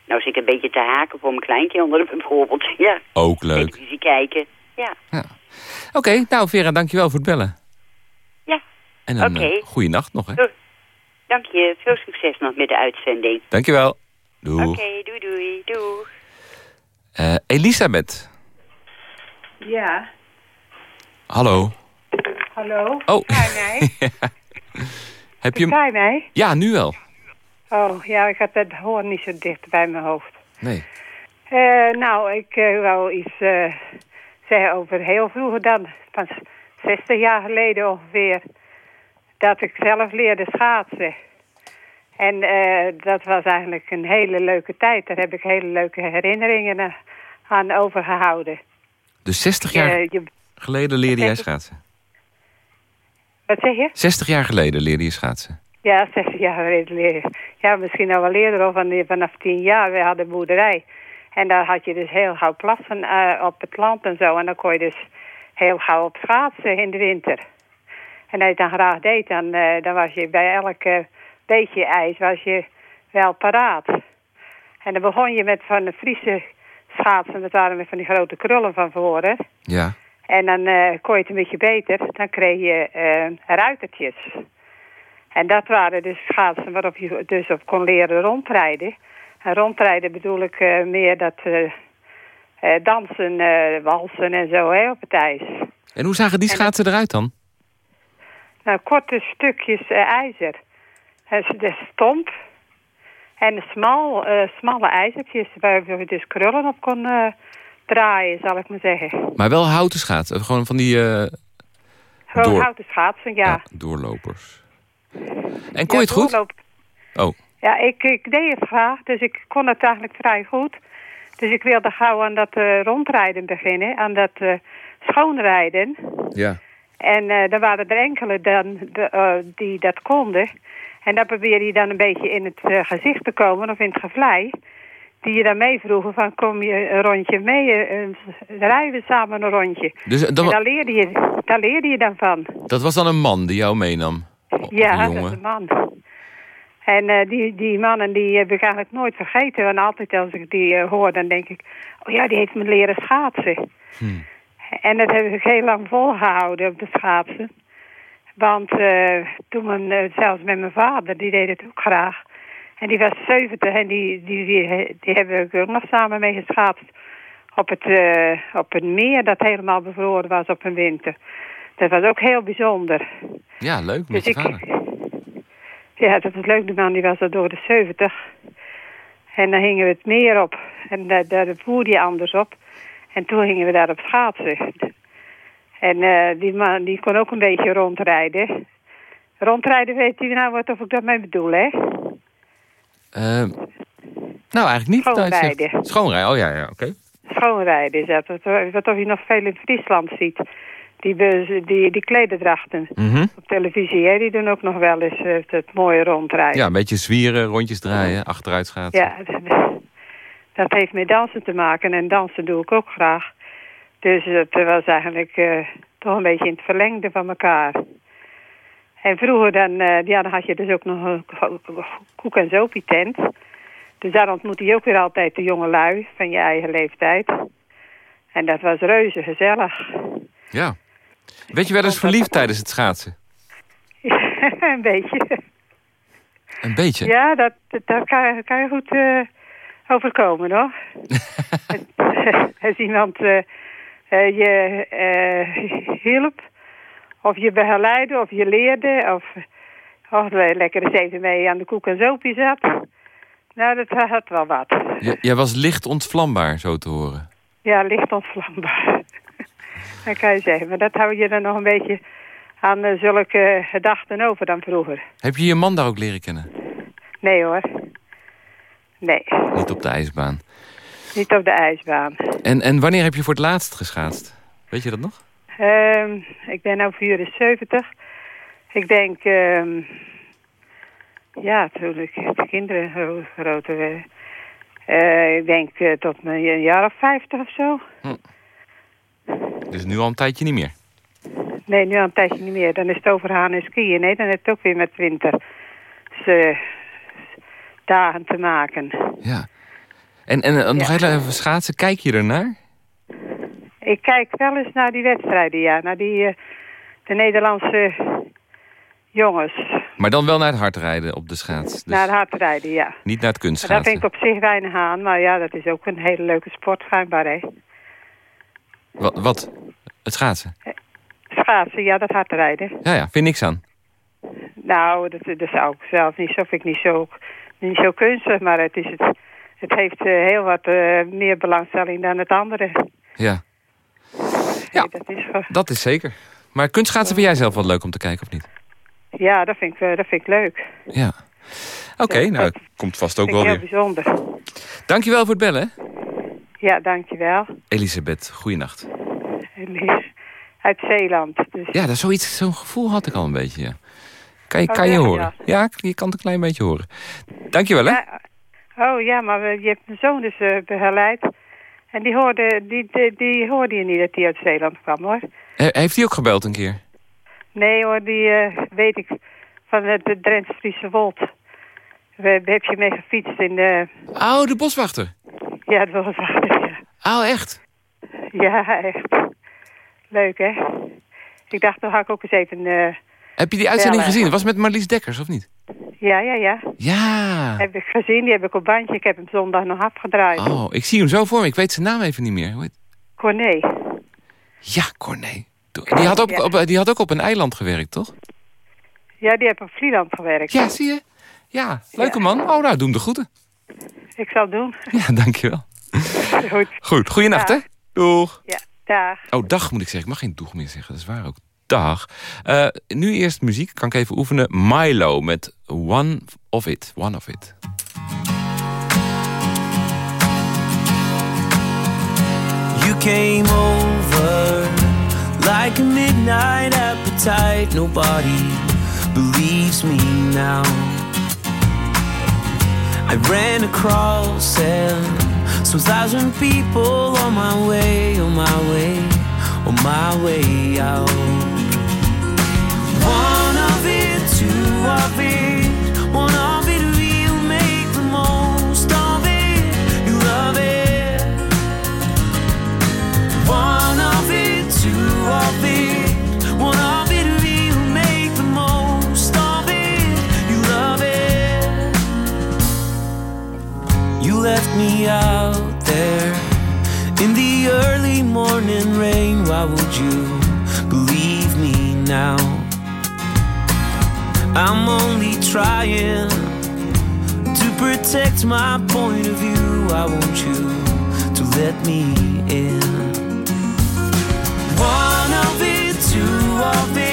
nou zit ik een beetje te haken voor mijn kleinkinderen bijvoorbeeld. Ja, Ook leuk. televisie kijken. Ja, Oké, nou Vera, dankjewel voor het bellen. ja. En een Oké. eh, goede nacht nog, hè? Dank je. Veel succes nog met de uitzending. Dankjewel. Doei. Oké, doei doei. Doei. Eh, Elisabeth. Ja, Hallo. hallo. Oh. Kan mij? Heb je hem? Kan je mij? Ja, nu wel. Oh, ja, ik had het hoorn niet zo dicht bij mijn hoofd. Nee. Eh, nou, ik wou iets eh, zeggen over heel vroeger dan, van 60 jaar geleden ongeveer, dat ik zelf leerde schaatsen. En dat was eigenlijk een hele leuke tijd. Daar heb ik hele leuke herinneringen aan overgehouden. Dus 60 jaar je, geleden leerde jij 60 schaatsen? wat zeg je? 60 jaar geleden leerde je schaatsen. Ja, 60 jaar geleden leren. Ja, misschien al wel eerder, van, vanaf 10 jaar. We hadden boerderij. En daar had je dus heel gauw plassen eh, op het land en zo. En dan kon je dus heel gauw op schaatsen in de winter. En als je het dan graag deed, dan, eh, dan was je bij elk beetje ijs was je wel paraat. En dan begon je met van de Friese schaatsen. Dat waren met van die grote krullen van voren. Ja. En dan eh, kon je het een beetje beter. Dan kreeg je ruitertjes. En dat waren dus schaatsen waarop je dus op kon leren rondrijden. En rondrijden bedoel ik eh, meer dat eh, eh, dansen, walsen en zo hè, op het ijs. En hoe zagen die En schaatsen eruit dan? Nou, korte stukjes ijzer. De stomp. En smal, smalle ijzertjes waar je dus krullen op kon draaien, zal ik maar zeggen. Maar wel houten schaatsen. Gewoon van die Gewoon Door- houten schaatsen, ja. ja, doorlopers. En kon je het goed? Oh, Ja, ik, ik deed het graag, dus ik kon het eigenlijk vrij goed. Dus ik wilde gauw aan dat eh, rondrijden beginnen, aan dat eh, schoonrijden. ja. En eh dan waren er enkele dan, de, die dat konden. En dan probeerde je dan een beetje in het gezicht te komen of in het gevlei. Die je dan meevroegen van kom je een rondje mee, rijden we samen een rondje. Dus en dan, daar leerde, je, daar leerde je dan van. dat was dan een man die jou meenam? Ja, dat is een man. En eh, die, die mannen die heb ik eigenlijk nooit vergeten. En altijd als ik die eh, hoor, dan denk ik... Oh ja, die heeft me leren schaatsen. Hmm. En dat heb ik heel lang volgehouden op de schaatsen. Want eh, toen, eh, zelfs met mijn vader, die deed het ook graag. En die was 70 en die, die, die, die hebben we ook nog samen mee geschaatst. Op het, op het meer dat helemaal bevroren was op een winter. Dat was ook heel bijzonder. Ja, leuk, met Dus je ik, ja, dat was leuk. De man die was al door de 70. En dan hingen we het meer op. En daar, daar voerde je anders op. En toen gingen we daar op schaatsen. En eh, die man die kon ook een beetje rondrijden. Rondrijden weet u nou wat of ik daarmee bedoel, hè? Eh, nou, eigenlijk niet. Schoonrijden. Schoonrijden, oh ja, ja, oké. Schoonrijden is dat. Wat, wat of je nog veel in Friesland ziet. Die, die, die klederdrachten Mhm. op televisie, hè? Die doen ook nog wel eens het mooie rondrijden. Ja, een beetje zwieren, rondjes draaien, achteruit schaatsen. Ja, dat, heeft met dansen te maken en dansen doe ik ook graag. Dus dat was eigenlijk eh, toch een beetje in het verlengde van elkaar. En vroeger dan, eh, ja, dan had je dus ook nog een ko- ko- koek- en zopie tent. Dus daar ontmoette je ook weer altijd de jonge lui van je eigen leeftijd. En dat was reuze gezellig. Ja. Weet je wel eens verliefd tijdens het schaatsen? een beetje. Een beetje? Ja, dat, dat, kan, kan je goed eh, overkomen, hoor. Als iemand eh, eh, je hielp, of je begeleidde, of je leerde, of oh, lekker eens even mee aan de koek en zoopje zat. Nou, dat had wel wat. J- jij was licht ontvlambaar, zo te horen. Ja, licht ontvlambaar. Dat kan je zeggen. Maar dat hou je dan nog een beetje aan eh, zulke gedachten over dan vroeger. Heb je je man daar ook leren kennen? Nee hoor. Nee, Niet op de ijsbaan. niet op de ijsbaan. En, en wanneer heb je voor het laatst geschaatst? Weet je dat nog? Ehm, ik ben nu 74. Ik denk, ehm, ja, toen ik de kinderen gro- groter werden. Eh, ik denk eh, tot mijn een jaar of 50 of zo. Dus nu al een tijdje niet meer. Nee, nu al een tijdje niet meer. Dan is het overgaan en skiën. Nee, dan is het ook weer met winter. Dus, eh, dagen te maken. Ja. En, en eh, nog heel even schaatsen, kijk je ernaar? Ik kijk wel eens naar die wedstrijden, ja. Naar die, eh, de Nederlandse jongens. Maar dan wel naar het hardrijden op de schaats. Dus Naar het hardrijden, ja. Niet naar het Maar daar vind kunstschaatsen. ik op zich weinig aan. Maar ja, dat is ook een hele leuke sport schijnbaar, hè. Wat, wat? Het schaatsen? Schaatsen, ja, dat hardrijden. Ja, ja, vind niks aan. Nou, dat, dat zou ik zelf niet zo, vind ik niet zo, niet zo kunstig. Maar het, is het, het heeft eh, heel wat eh, meer belangstelling dan het andere. Ja, Ja. dat is, gewoon- dat is zeker. Maar kunstschaatsen vind jij zelf wel leuk om te kijken, of niet? ja, dat vind, ik, eh, dat vind ik leuk. Ja. Oké, nou, het komt vast ook wel heel weer. bijzonder. Dankjewel voor het bellen. Ja, dankjewel. Elisabeth, goeienacht. Uit Zeeland. Dus. Ja, dat zoiets, zo'n gevoel had ik al een beetje, ja. Kan je, Oh, kan je ja, horen? Ja, je kan het een klein beetje horen. Dankjewel, hè? Ja, oh ja, maar eh, je hebt mijn zoon dus eh, begeleid. En die hoorde, die, die, die hoorde je niet dat hij uit Zeeland kwam, hoor. He- Heeft hij ook gebeld een keer? Nee hoor, die eh, weet ik van de, de Drentse Friese Wold. We, heb je mee gefietst in de... Oh, de boswachter. Ja, dat was ja. Oh, echt? Ja, echt. Leuk, hè? Ik dacht, dan ga ik ook eens even... eh, Heb je die uitzending Bellen. gezien? Was met Marlies Dekkers, of niet? ja, ja, ja. Ja. Heb ik gezien, die heb ik op bandje. Ik heb hem zondag nog afgedraaid. Oh, ik zie hem zo voor me. Ik weet zijn naam even niet meer. Hoe heet- Corné. Ja, Corné. Die had, ook, Ja. op, die had ook op een eiland gewerkt, toch? Ja, die heeft op Vlieland gewerkt. Ja, zie je? Ja, leuke man. Oh, nou, doe hem de groeten. Ik zal het doen. Ja, dankjewel. Goed. Goed, goeienacht, hè? Doeg. Ja, dag. Oh, dag moet ik zeggen. Ik mag geen doeg meer zeggen. Dat is waar ook. Dag. Eh, nu eerst muziek. Kan ik even oefenen. Milo met One of It. One of It. You came over like a midnight appetite. Nobody believes me now. I ran across some thousand people on my way, on my way, on my way out. One of it, two of it, left me out there in the early morning rain. Why would you believe me now? I'm only trying to protect my point of view. I want you to let me in. One of it, two of it,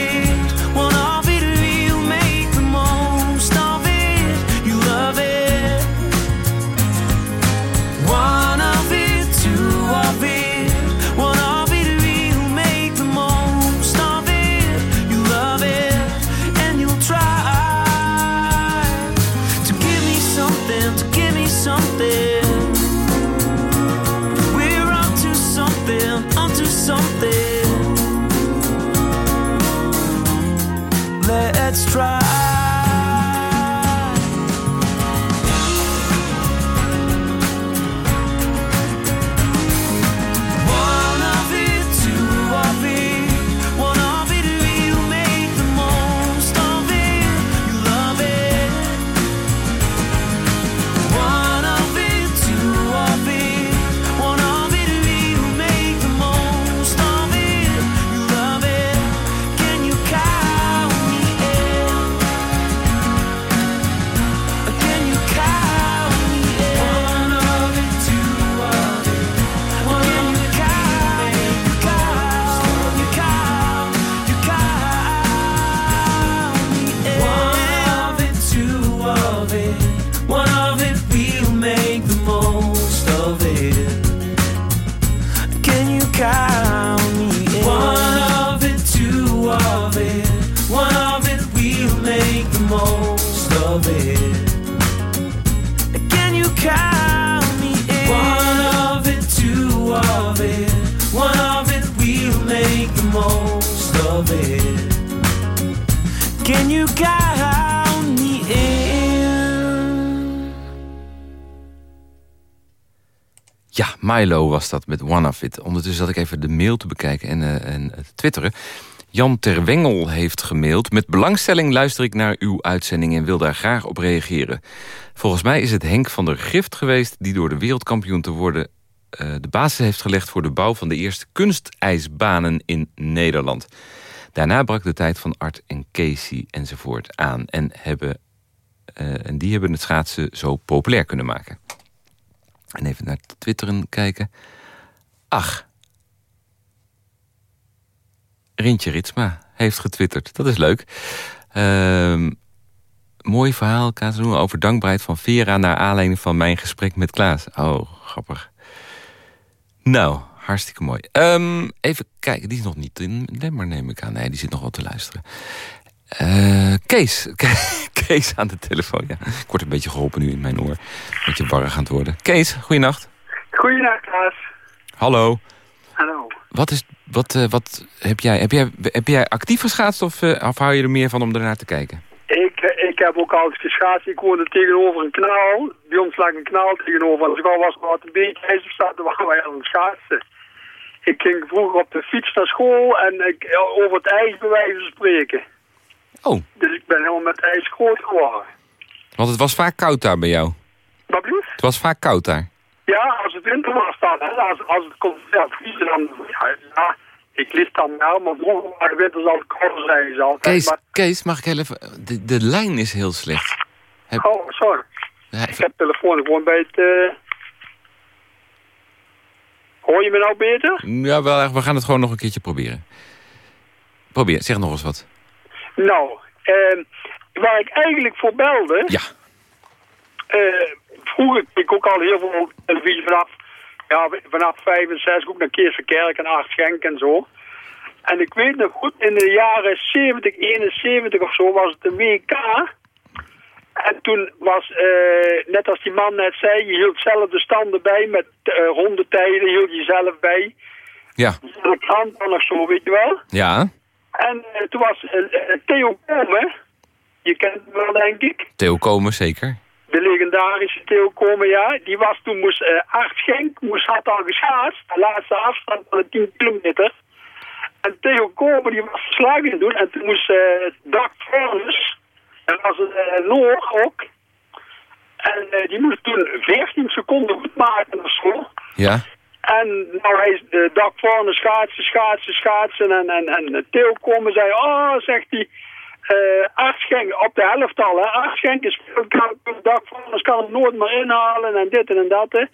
something. We're onto something, onto something. Let's try. Was dat met One of It. Ondertussen zat ik even de mail te bekijken en, eh, en eh, te twitteren. Jan Terwengel heeft gemaild... met belangstelling luister ik naar uw uitzending... en wil daar graag op reageren. Volgens mij is het Henk van der Gift geweest... die door de wereldkampioen te worden... Uh, de basis heeft gelegd voor de bouw van de eerste kunstijsbanen in Nederland. Daarna brak de tijd van Art en Casey enzovoort aan. En, hebben, uh, en die hebben het schaatsen zo populair kunnen maken. En even naar Twitteren kijken. Ach. Rintje Ritsma heeft getwitterd. Dat is leuk. Uh, mooi verhaal, Kazeloen, over dankbaarheid van Vera... naar aanleiding van mijn gesprek met Klaas. Oh, grappig. Nou, hartstikke mooi. Um, even kijken, die is nog niet in Lemmer, neem ik aan. Nee, die zit nog wel te luisteren. Uh, Kees. Kees aan de telefoon. Ja. Ik word een beetje geholpen nu in mijn oor. Een beetje warrig aan het worden. Kees, goeienacht. Goeienacht, Klaas. Hallo. Hallo. Wat, is, wat, uh, wat heb jij? Heb jij, heb jij actief geschaatst of, uh, of hou je er meer van om ernaar te kijken? Ik, ik heb ook altijd geschaatst. Ik woonde tegenover een kanaal. Bij ons lag een kanaal tegenover. Als ik al was wat een beetje ijzer staat, dan waren wij aan het schaatsen. Ik ging vroeger op de fiets naar school en ik, over het ijs bij wijze van spreken. Oh. Dus ik ben helemaal met ijs groot geworden. Want het was vaak koud daar bij jou? Wat bedoel Het was vaak koud daar? Ja, als het winter was dan. Hè. Als, als het kon ja, vriezen dan... Ja, ja, ik liep dan wel, maar vroeger waren de winters altijd kouder zijn ze altijd. Kees, maar... Kees, mag ik even... De, de lijn is heel slecht. Heb... Oh, sorry. Ja, ik heb telefoon gewoon bij het... Uh... Hoor je me nou beter? Ja, wel, we gaan het gewoon nog een keertje proberen. Probeer, zeg nog eens wat. Nou, uh, waar ik eigenlijk voor belde... Ja. Uh, vroeger keek ik ook al heel veel televisie vanaf, ja, vanaf 5 en 6, ook naar Kees Verkerk en Acht Schenk en zo. En ik weet nog goed, in de jaren 70, 71 of zo was het een WK. En toen was, uh, net als die man net zei, je hield zelf de standen bij met uh, rondetijden, hield je zelf bij. Ja. De krant dan of zo, weet je wel. Ja. En uh, toen was Theo Komen, je kent hem wel denk ik. Theo Komen, zeker. De legendarische Theo Komen, ja. Die was toen, moest Art Schenk, moest, had al geschaatst. De laatste afstand van de 10 kilometer. En Theo Komen, die was verslagen doen. En toen moest Dag Furness, dat was een Noor ook. En uh, die moest toen 14 seconden goed maken of zo. Ja. En nou, hij is de Dag Furness schaatsen, schaatsen, schaatsen. En, en, en Theo Komen zei, oh, zegt hij... Uh, acht schenk op de helft al, hè. Acht schenk is veel dag anders kan het nooit meer inhalen en dit en dat, hè.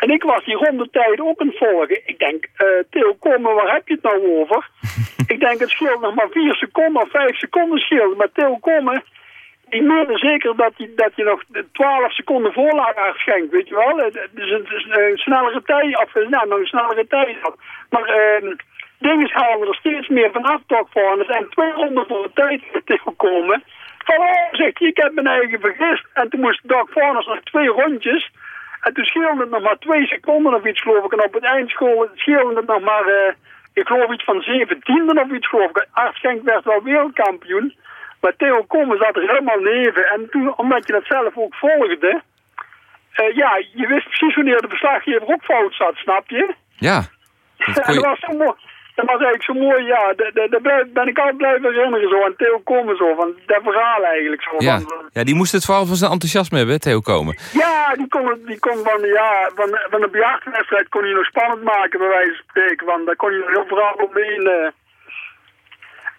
En ik was die rondetijd ook aan het volgen. Ik denk, uh, Theo Komen, waar heb je het nou over? ik denk, het scheelt nog maar vier seconden of vijf seconden scheelt. Maar Theo Komen, ik meende zeker dat je, dat je nog twaalf seconden voorlaag acht schenk, weet je wel. Is een, een snellere tijd, of nou, een snellere tijd. Maar... Uh, dingen halen er steeds meer vanaf toch. En er zijn 200 voor de tijd tegengekomen. Van, oh, zegt ik heb mijn eigen vergist. En toen moest Doc Forners nog twee rondjes. En toen scheelde het nog maar twee seconden of iets, geloof ik. En op het eind scheelde het nog maar, uh, ik geloof iets van zeventienden of iets, geloof ik. Art Schenk werd wel wereldkampioen. Maar Theo Komen zat er helemaal neven. En toen, omdat je dat zelf ook volgde... Uh, ja, je wist precies wanneer de verslaggever ook fout zat, snap je? Ja. Dat, en dat was zo mooi dat was eigenlijk zo mooi, ja, daar ben ik altijd blijven herinneren zo aan Theo Komen zo, van dat verhaal eigenlijk zo. Ja, van, ja die moest het vooral van zijn enthousiasme hebben, Theo Komen. Ja, die kon, die kon van, ja, van, van de bejaardenwedstrijd kon hij nog spannend maken, bij wijze van spreken, want daar kon hij nog heel verhaal omheen.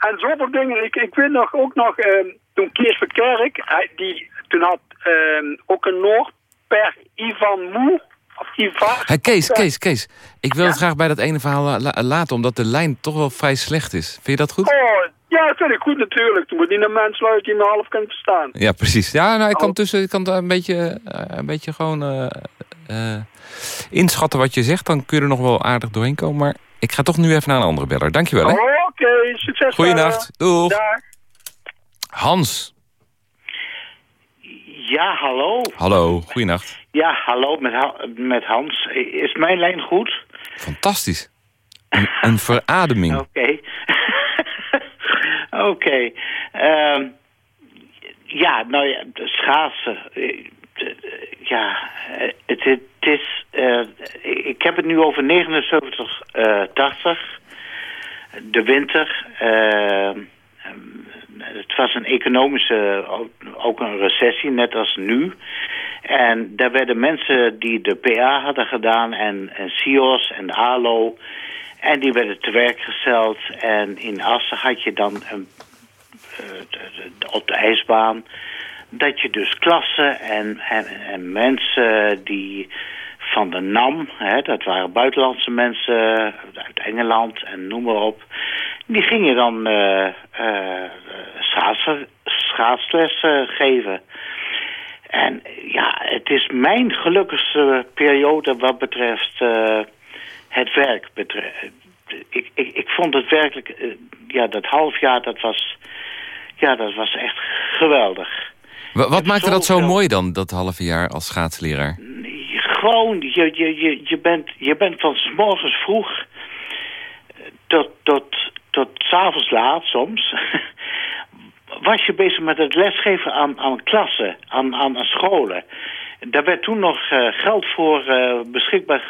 En zoveel dingen, ik, ik weet nog ook nog, uh, toen Kees Verkerk, hij, die, toen had uh, ook een Noord per Ivan Moe, Hey, Kees, Kees, Kees. Ik wil ja? het graag bij dat ene verhaal la laten, omdat de lijn toch wel vrij slecht is. Vind je dat goed? Oh, ja, dat vind ik goed natuurlijk. Je moet niet naar mensen luisteren die me half kunt verstaan. Ja, precies. Ja, nou, ik kan tussen, ik kan een beetje, uh, een beetje gewoon uh, uh, inschatten wat je zegt. Dan kun je er nog wel aardig doorheen komen. Maar ik ga toch nu even naar een andere beller. Dankjewel, hè. Oké, okay. succes. Goeienacht. Doeg. Dag. Hans. Ja, hallo. Hallo, goeienacht. Ja, hallo met, met Hans. Is mijn lijn goed? Fantastisch. Een, een verademing. Oké. Oké. Okay. Uh, ja, nou ja, schaatsen. Ja, het, het is... Uh, ik heb het nu over 79, uh, 80. de winter. eh, het was een economische, ook, een recessie, net als nu. En daar werden mensen die de PA hadden gedaan en, SIOS en ALO... en die werden te werk gesteld. En in Assen had je dan een, eh, op de ijsbaan... dat je dus klassen en, en, en mensen die van de NAM... Hè, dat waren buitenlandse mensen uit Engeland en noem maar op... die gingen dan eh eh, schaatsen, schaatsles eh, geven... En ja, het is mijn gelukkigste periode wat betreft eh, het werk. Ik, ik, ik vond het werkelijk, ja, dat half jaar, dat was, ja, dat was echt geweldig. Wa- Wat maakte dat zo mooi dan, dat halve jaar als schaatsleraar? Gewoon, je, je, je, je, bent, je bent van 's morgens vroeg tot, tot, tot 's avonds laat soms. was je bezig met het lesgeven aan, aan klassen, aan, aan, aan scholen. Daar werd toen nog eh, geld voor eh, beschikbaar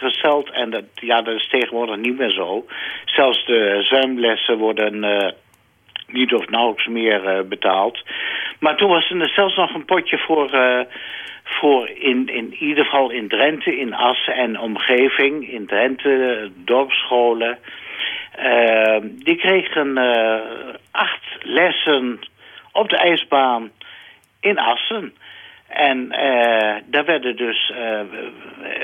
gesteld. En dat, ja, dat is tegenwoordig niet meer zo. Zelfs de zwemlessen worden eh, niet of nauwelijks meer eh, betaald. Maar toen was er zelfs nog een potje voor, eh, voor in, in ieder geval in Drenthe, in Assen en omgeving. In Drenthe, dorpsscholen. Eh, die kregen eh, acht lessen op de ijsbaan in Assen. En daar werden dus,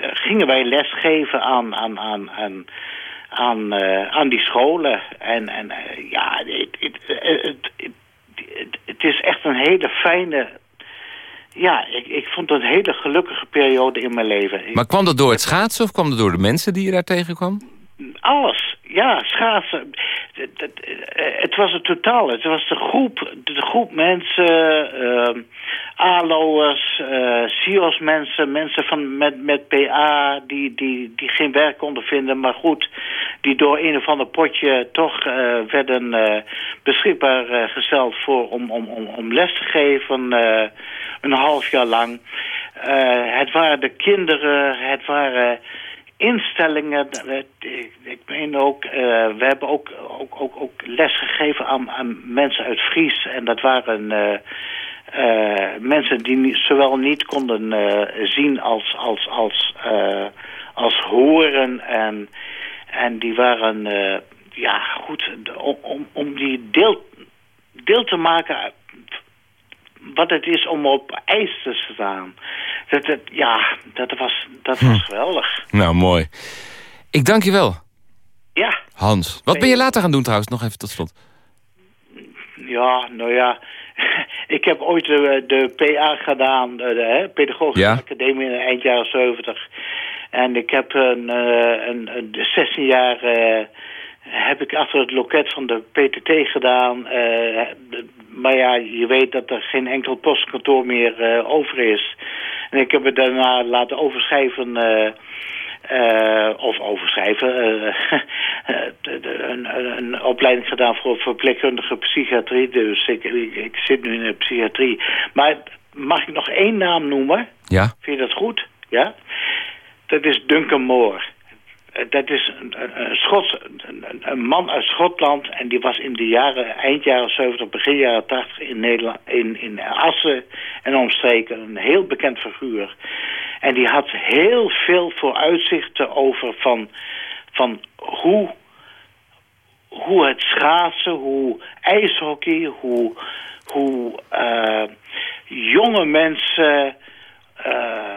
gingen wij lesgeven aan, aan, aan, aan, aan, eh, aan die scholen. En, en eh, ja, het, het, het, is echt een hele fijne... Ja, ik, ik vond het een hele gelukkige periode in mijn leven. Maar kwam dat door het schaatsen of kwam dat door de mensen die je daar tegenkwam? Alles, ja, schaatsen. Het, was het totaal. Het was de groep, de groep mensen, uh, ALO'ers, eh SIOS mensen, mensen van, met, met PA die, die, die geen werk konden vinden, maar goed, die door een of ander potje toch eh, werden eh, beschikbaar gesteld voor om, om, om, om les te geven, een half jaar lang. Het waren de kinderen, het waren instellingen. eh, Ik, meen ook, eh, we hebben ook, ook, ook, les gegeven aan, aan mensen uit Fries. En dat waren eh, mensen die zowel niet konden zien als, als, als, als horen. En, en die waren, ja goed, om, om, om die deel, deel te maken wat het is om op ijs te staan. Dat, dat, ja, dat was, dat was geweldig. Nou, mooi. Ik dank je wel, Ja, Hans. Wat ben je later gaan doen trouwens? Nog even tot slot. ja, nou ja. Ik heb ooit de, de PA gedaan, de, Pedagogische Ja. Academie in eind jaren 70. En ik heb een, eh, een, een 16 jaar eh, heb ik achter het loket van de PTT gedaan. Eh, maar ja, je weet dat er geen enkel postkantoor meer eh, over is. En ik heb het daarna laten overschrijven... eh, eh, of overschrijven. een, een, een opleiding gedaan voor verpleegkundige psychiatrie. Dus ik, ik, ik zit nu in de psychiatrie. Maar mag ik nog één naam noemen? Ja? Vind je dat goed? Ja? Dat is Duncan Moore. Eh, Dat is een, een, Schots, een man uit Schotland en die was in de jaren, eind jaren 70, begin jaren 80 in Nederland, in, in Assen en omstreken een heel bekend figuur. En die had heel veel vooruitzichten over van, van hoe, hoe het schaatsen, hoe ijshockey, hoe, hoe eh, jonge mensen eh,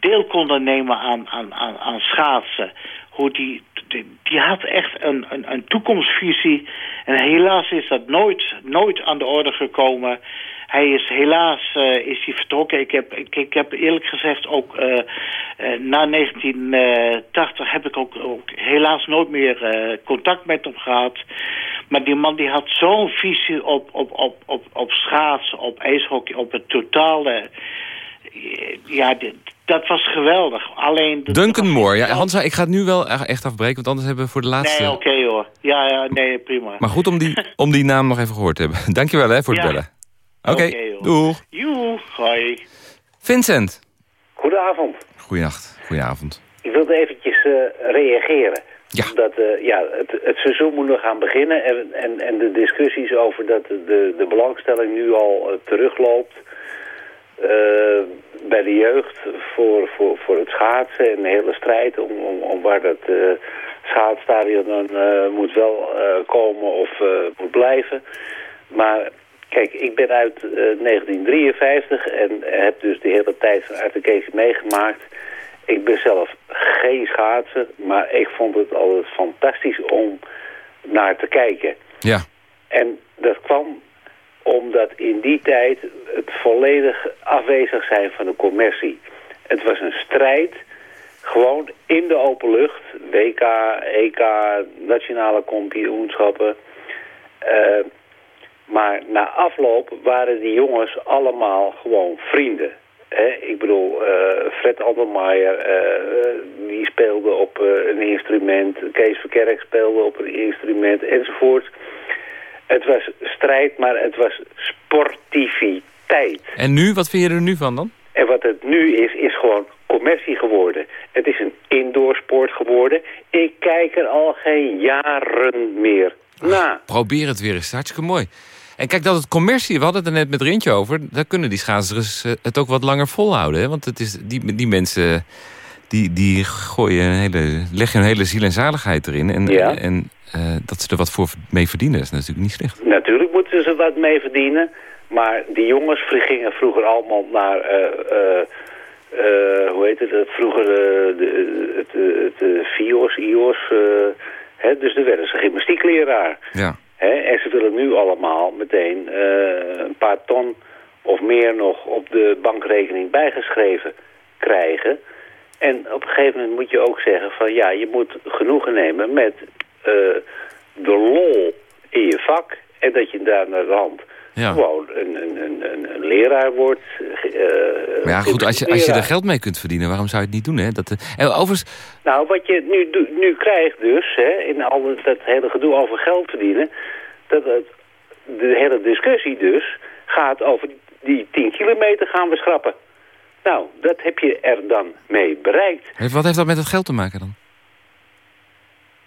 deel konden nemen aan, aan, aan, aan schaatsen. Die, die, had echt een, een, een toekomstvisie. En helaas is dat nooit, nooit aan de orde gekomen. Hij is helaas eh, is hij vertrokken. Ik heb, ik, ik heb eerlijk gezegd ook eh, eh, na 1980 heb ik ook, ook helaas nooit meer contact met hem gehad. Maar die man die had zo'n visie op, op, op, op, op schaatsen, op ijshockey, op het totale... Ja, dit- dat was geweldig. Alleen... de- Duncan Moore. Ja, Hans, ik ga het nu wel echt afbreken, want anders hebben we voor de laatste... Nee, oké hoor. Ja, ja, nee, prima. Maar goed om die, om die naam nog even gehoord te hebben. Dankjewel hè, voor het Ja. bellen. Oké, doeg. Joe, hoi. Vincent. Goedenavond. Goeienacht, goedenavond. Ik wilde eventjes eh, reageren. Ja. Dat eh, ja, het, het seizoen moet nog gaan beginnen. En, en, en de discussies over dat de, de belangstelling nu al eh, terugloopt... eh, bij de jeugd voor, voor, voor het schaatsen en de hele strijd om, om, om waar dat eh schaatsstadion dan eh, moet wel komen of moet blijven. Maar kijk, ik ben uit eh, 1953 en heb dus de hele tijd van de Kees meegemaakt. Ik ben zelf geen schaatser, maar ik vond het altijd fantastisch om naar te kijken. Ja. En dat kwam omdat in die tijd het volledig afwezig zijn van de commercie. Het was een strijd, gewoon in de open lucht. WK, EK, nationale kampioenschappen. Eh, maar na afloop waren die jongens allemaal gewoon vrienden. Ik bedoel, eh, Fred Andermaier, eh, die speelde op een instrument. Kees Verkerk speelde op een instrument, enzovoort. Het was strijd, maar het was sportiviteit. En nu, wat vind je er nu van dan? En wat het nu is, is gewoon commercie geworden. Het is een indoorsport geworden. Ik kijk er al geen jaren meer na. Probeer het weer eens, hartstikke mooi. En kijk, dat het commercie, we hadden het er net met Rintje over... daar kunnen die schaatsers eh, het ook wat langer volhouden. Hè? Want het is, die, die mensen, die, die gooien een hele, leggen een hele ziel en zaligheid erin. En, Ja. en eh, dat ze er wat voor mee verdienen, is natuurlijk niet slecht. Natuurlijk moeten ze wat mee verdienen. Maar die jongens gingen vroeger allemaal naar... eh, eh, hoe heet het? vroeger de, het, FIOS, IOS. hè, dus dan werden ze gymnastiekleraar. Ja. Hè, en ze willen nu allemaal meteen een paar ton of meer nog op de bankrekening bijgeschreven krijgen. En op een gegeven moment moet je ook zeggen van ja, je moet genoegen nemen met de lol in je vak. En dat je daar naar de hand Ja. gewoon een, een, een, een, leraar wordt. eh, Maar ja, goed, als je, als je er geld mee kunt verdienen, waarom zou je het niet doen? Hè? Dat, eh, en overigens, Nou, wat je nu, nu krijgt dus, hè, in al dat hele gedoe over geld verdienen, dat het, de hele discussie dus gaat over die 10 kilometer gaan we schrappen. Nou, dat heb je er dan mee bereikt. wat heeft dat met het geld te maken dan?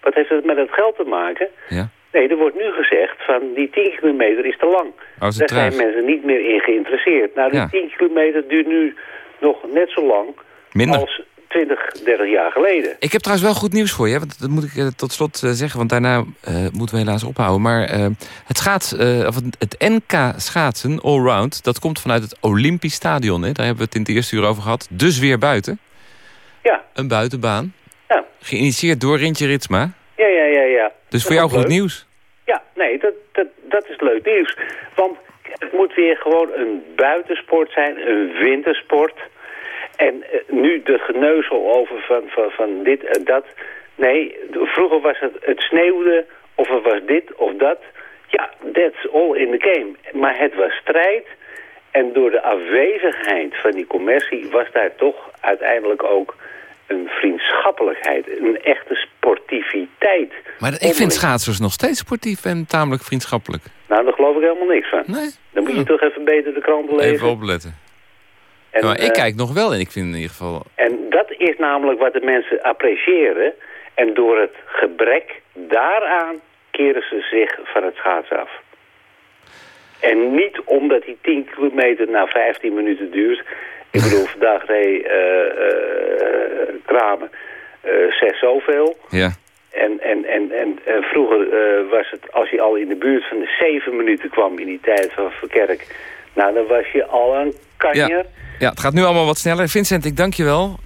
Wat heeft het met het geld te maken? Ja. Nee, er wordt nu gezegd van die 10 kilometer is te lang. Oh, is Daar zijn mensen niet meer in geïnteresseerd. Nou, die Ja. 10 kilometer duurt nu nog net zo lang Minder. als 20, 30 jaar geleden. Ik heb trouwens wel goed nieuws voor je. Want dat moet ik eh, tot slot eh, zeggen. Want daarna eh, moeten we helaas ophouden. Maar het, schaats, of het, het NK schaatsen allround... dat komt vanuit het Olympisch Stadion. Hè? Daar hebben we het in het eerste uur over gehad. Dus weer buiten. Ja. Een buitenbaan. Ja. Geïnitieerd door Rintje Ritsma. Ja, ja, ja, ja. Dus voor jou goed leuk. nieuws. Ja, nee, dat, dat, dat is leuk nieuws. Want het moet weer gewoon een buitensport zijn, een wintersport. En eh, nu de geneuzel over van, van, van dit en dat. Nee, vroeger was het, het sneeuwde of het was dit of dat. Ja, that's all in the game. Maar het was strijd. En door de afwezigheid van die commercie was daar toch uiteindelijk ook een vriendschappelijkheid. Een echte sportiviteit. Maar ik onderling. vind schaatsers nog steeds sportief en tamelijk vriendschappelijk. Nou, daar geloof ik helemaal niks van. Nee? Dan moet je toch even beter de kranten lezen. Even opletten. En, Ja, maar ik eh, kijk nog wel en ik vind in ieder geval... En dat is namelijk wat de mensen appreciëren. En door het gebrek daaraan keren ze zich van het schaatsen af. En niet omdat die 10 kilometer na 15 minuten duurt. Ik bedoel, vandaag reed eh, eh, Kramer eh, zes zoveel. Ja. En, en, en, en, en vroeger was het, als je al in de buurt van de zeven minuten kwam in die tijd van Verkerk... Nou, dan was je al een kanjer. Ja. ja, het gaat nu allemaal wat sneller. Vincent, ik dank je wel.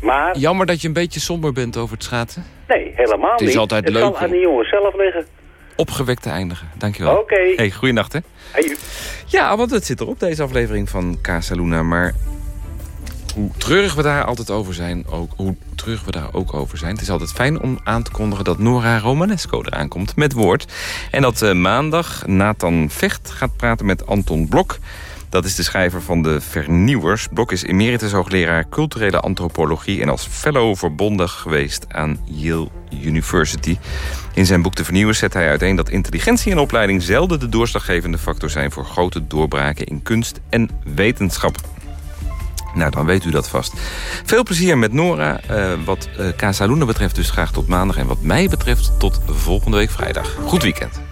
Maar, Jammer dat je een beetje somber bent over het schaatsen. nee, helemaal Het is niet. altijd het leuk zal aan de jongens zelf liggen. Opgewekt te eindigen. Dank je wel. Oké. Hey, goeienacht hè. Hey. Ja, want het zit erop, deze aflevering van Casa Luna. Maar hoe treurig we daar altijd over zijn, ook, hoe treurig we daar ook over zijn. Het is altijd fijn om aan te kondigen dat Nora Romanesco eraan komt met woord. En dat eh, maandag Nathan Vecht gaat praten met Anton Blok. Dat is de schrijver van de Vernieuwers. Blok is emeritus hoogleraar culturele antropologie... en als fellow verbonden geweest aan Yale University. In zijn boek De Vernieuwers zet hij uiteen dat intelligentie en opleiding... zelden de doorslaggevende factor zijn voor grote doorbraken in kunst en wetenschap. Nou, dan weet u dat vast. Veel plezier met Nora. Uh, wat uh, Casa Luna betreft dus graag tot maandag. En wat mij betreft tot volgende week vrijdag. Goed weekend.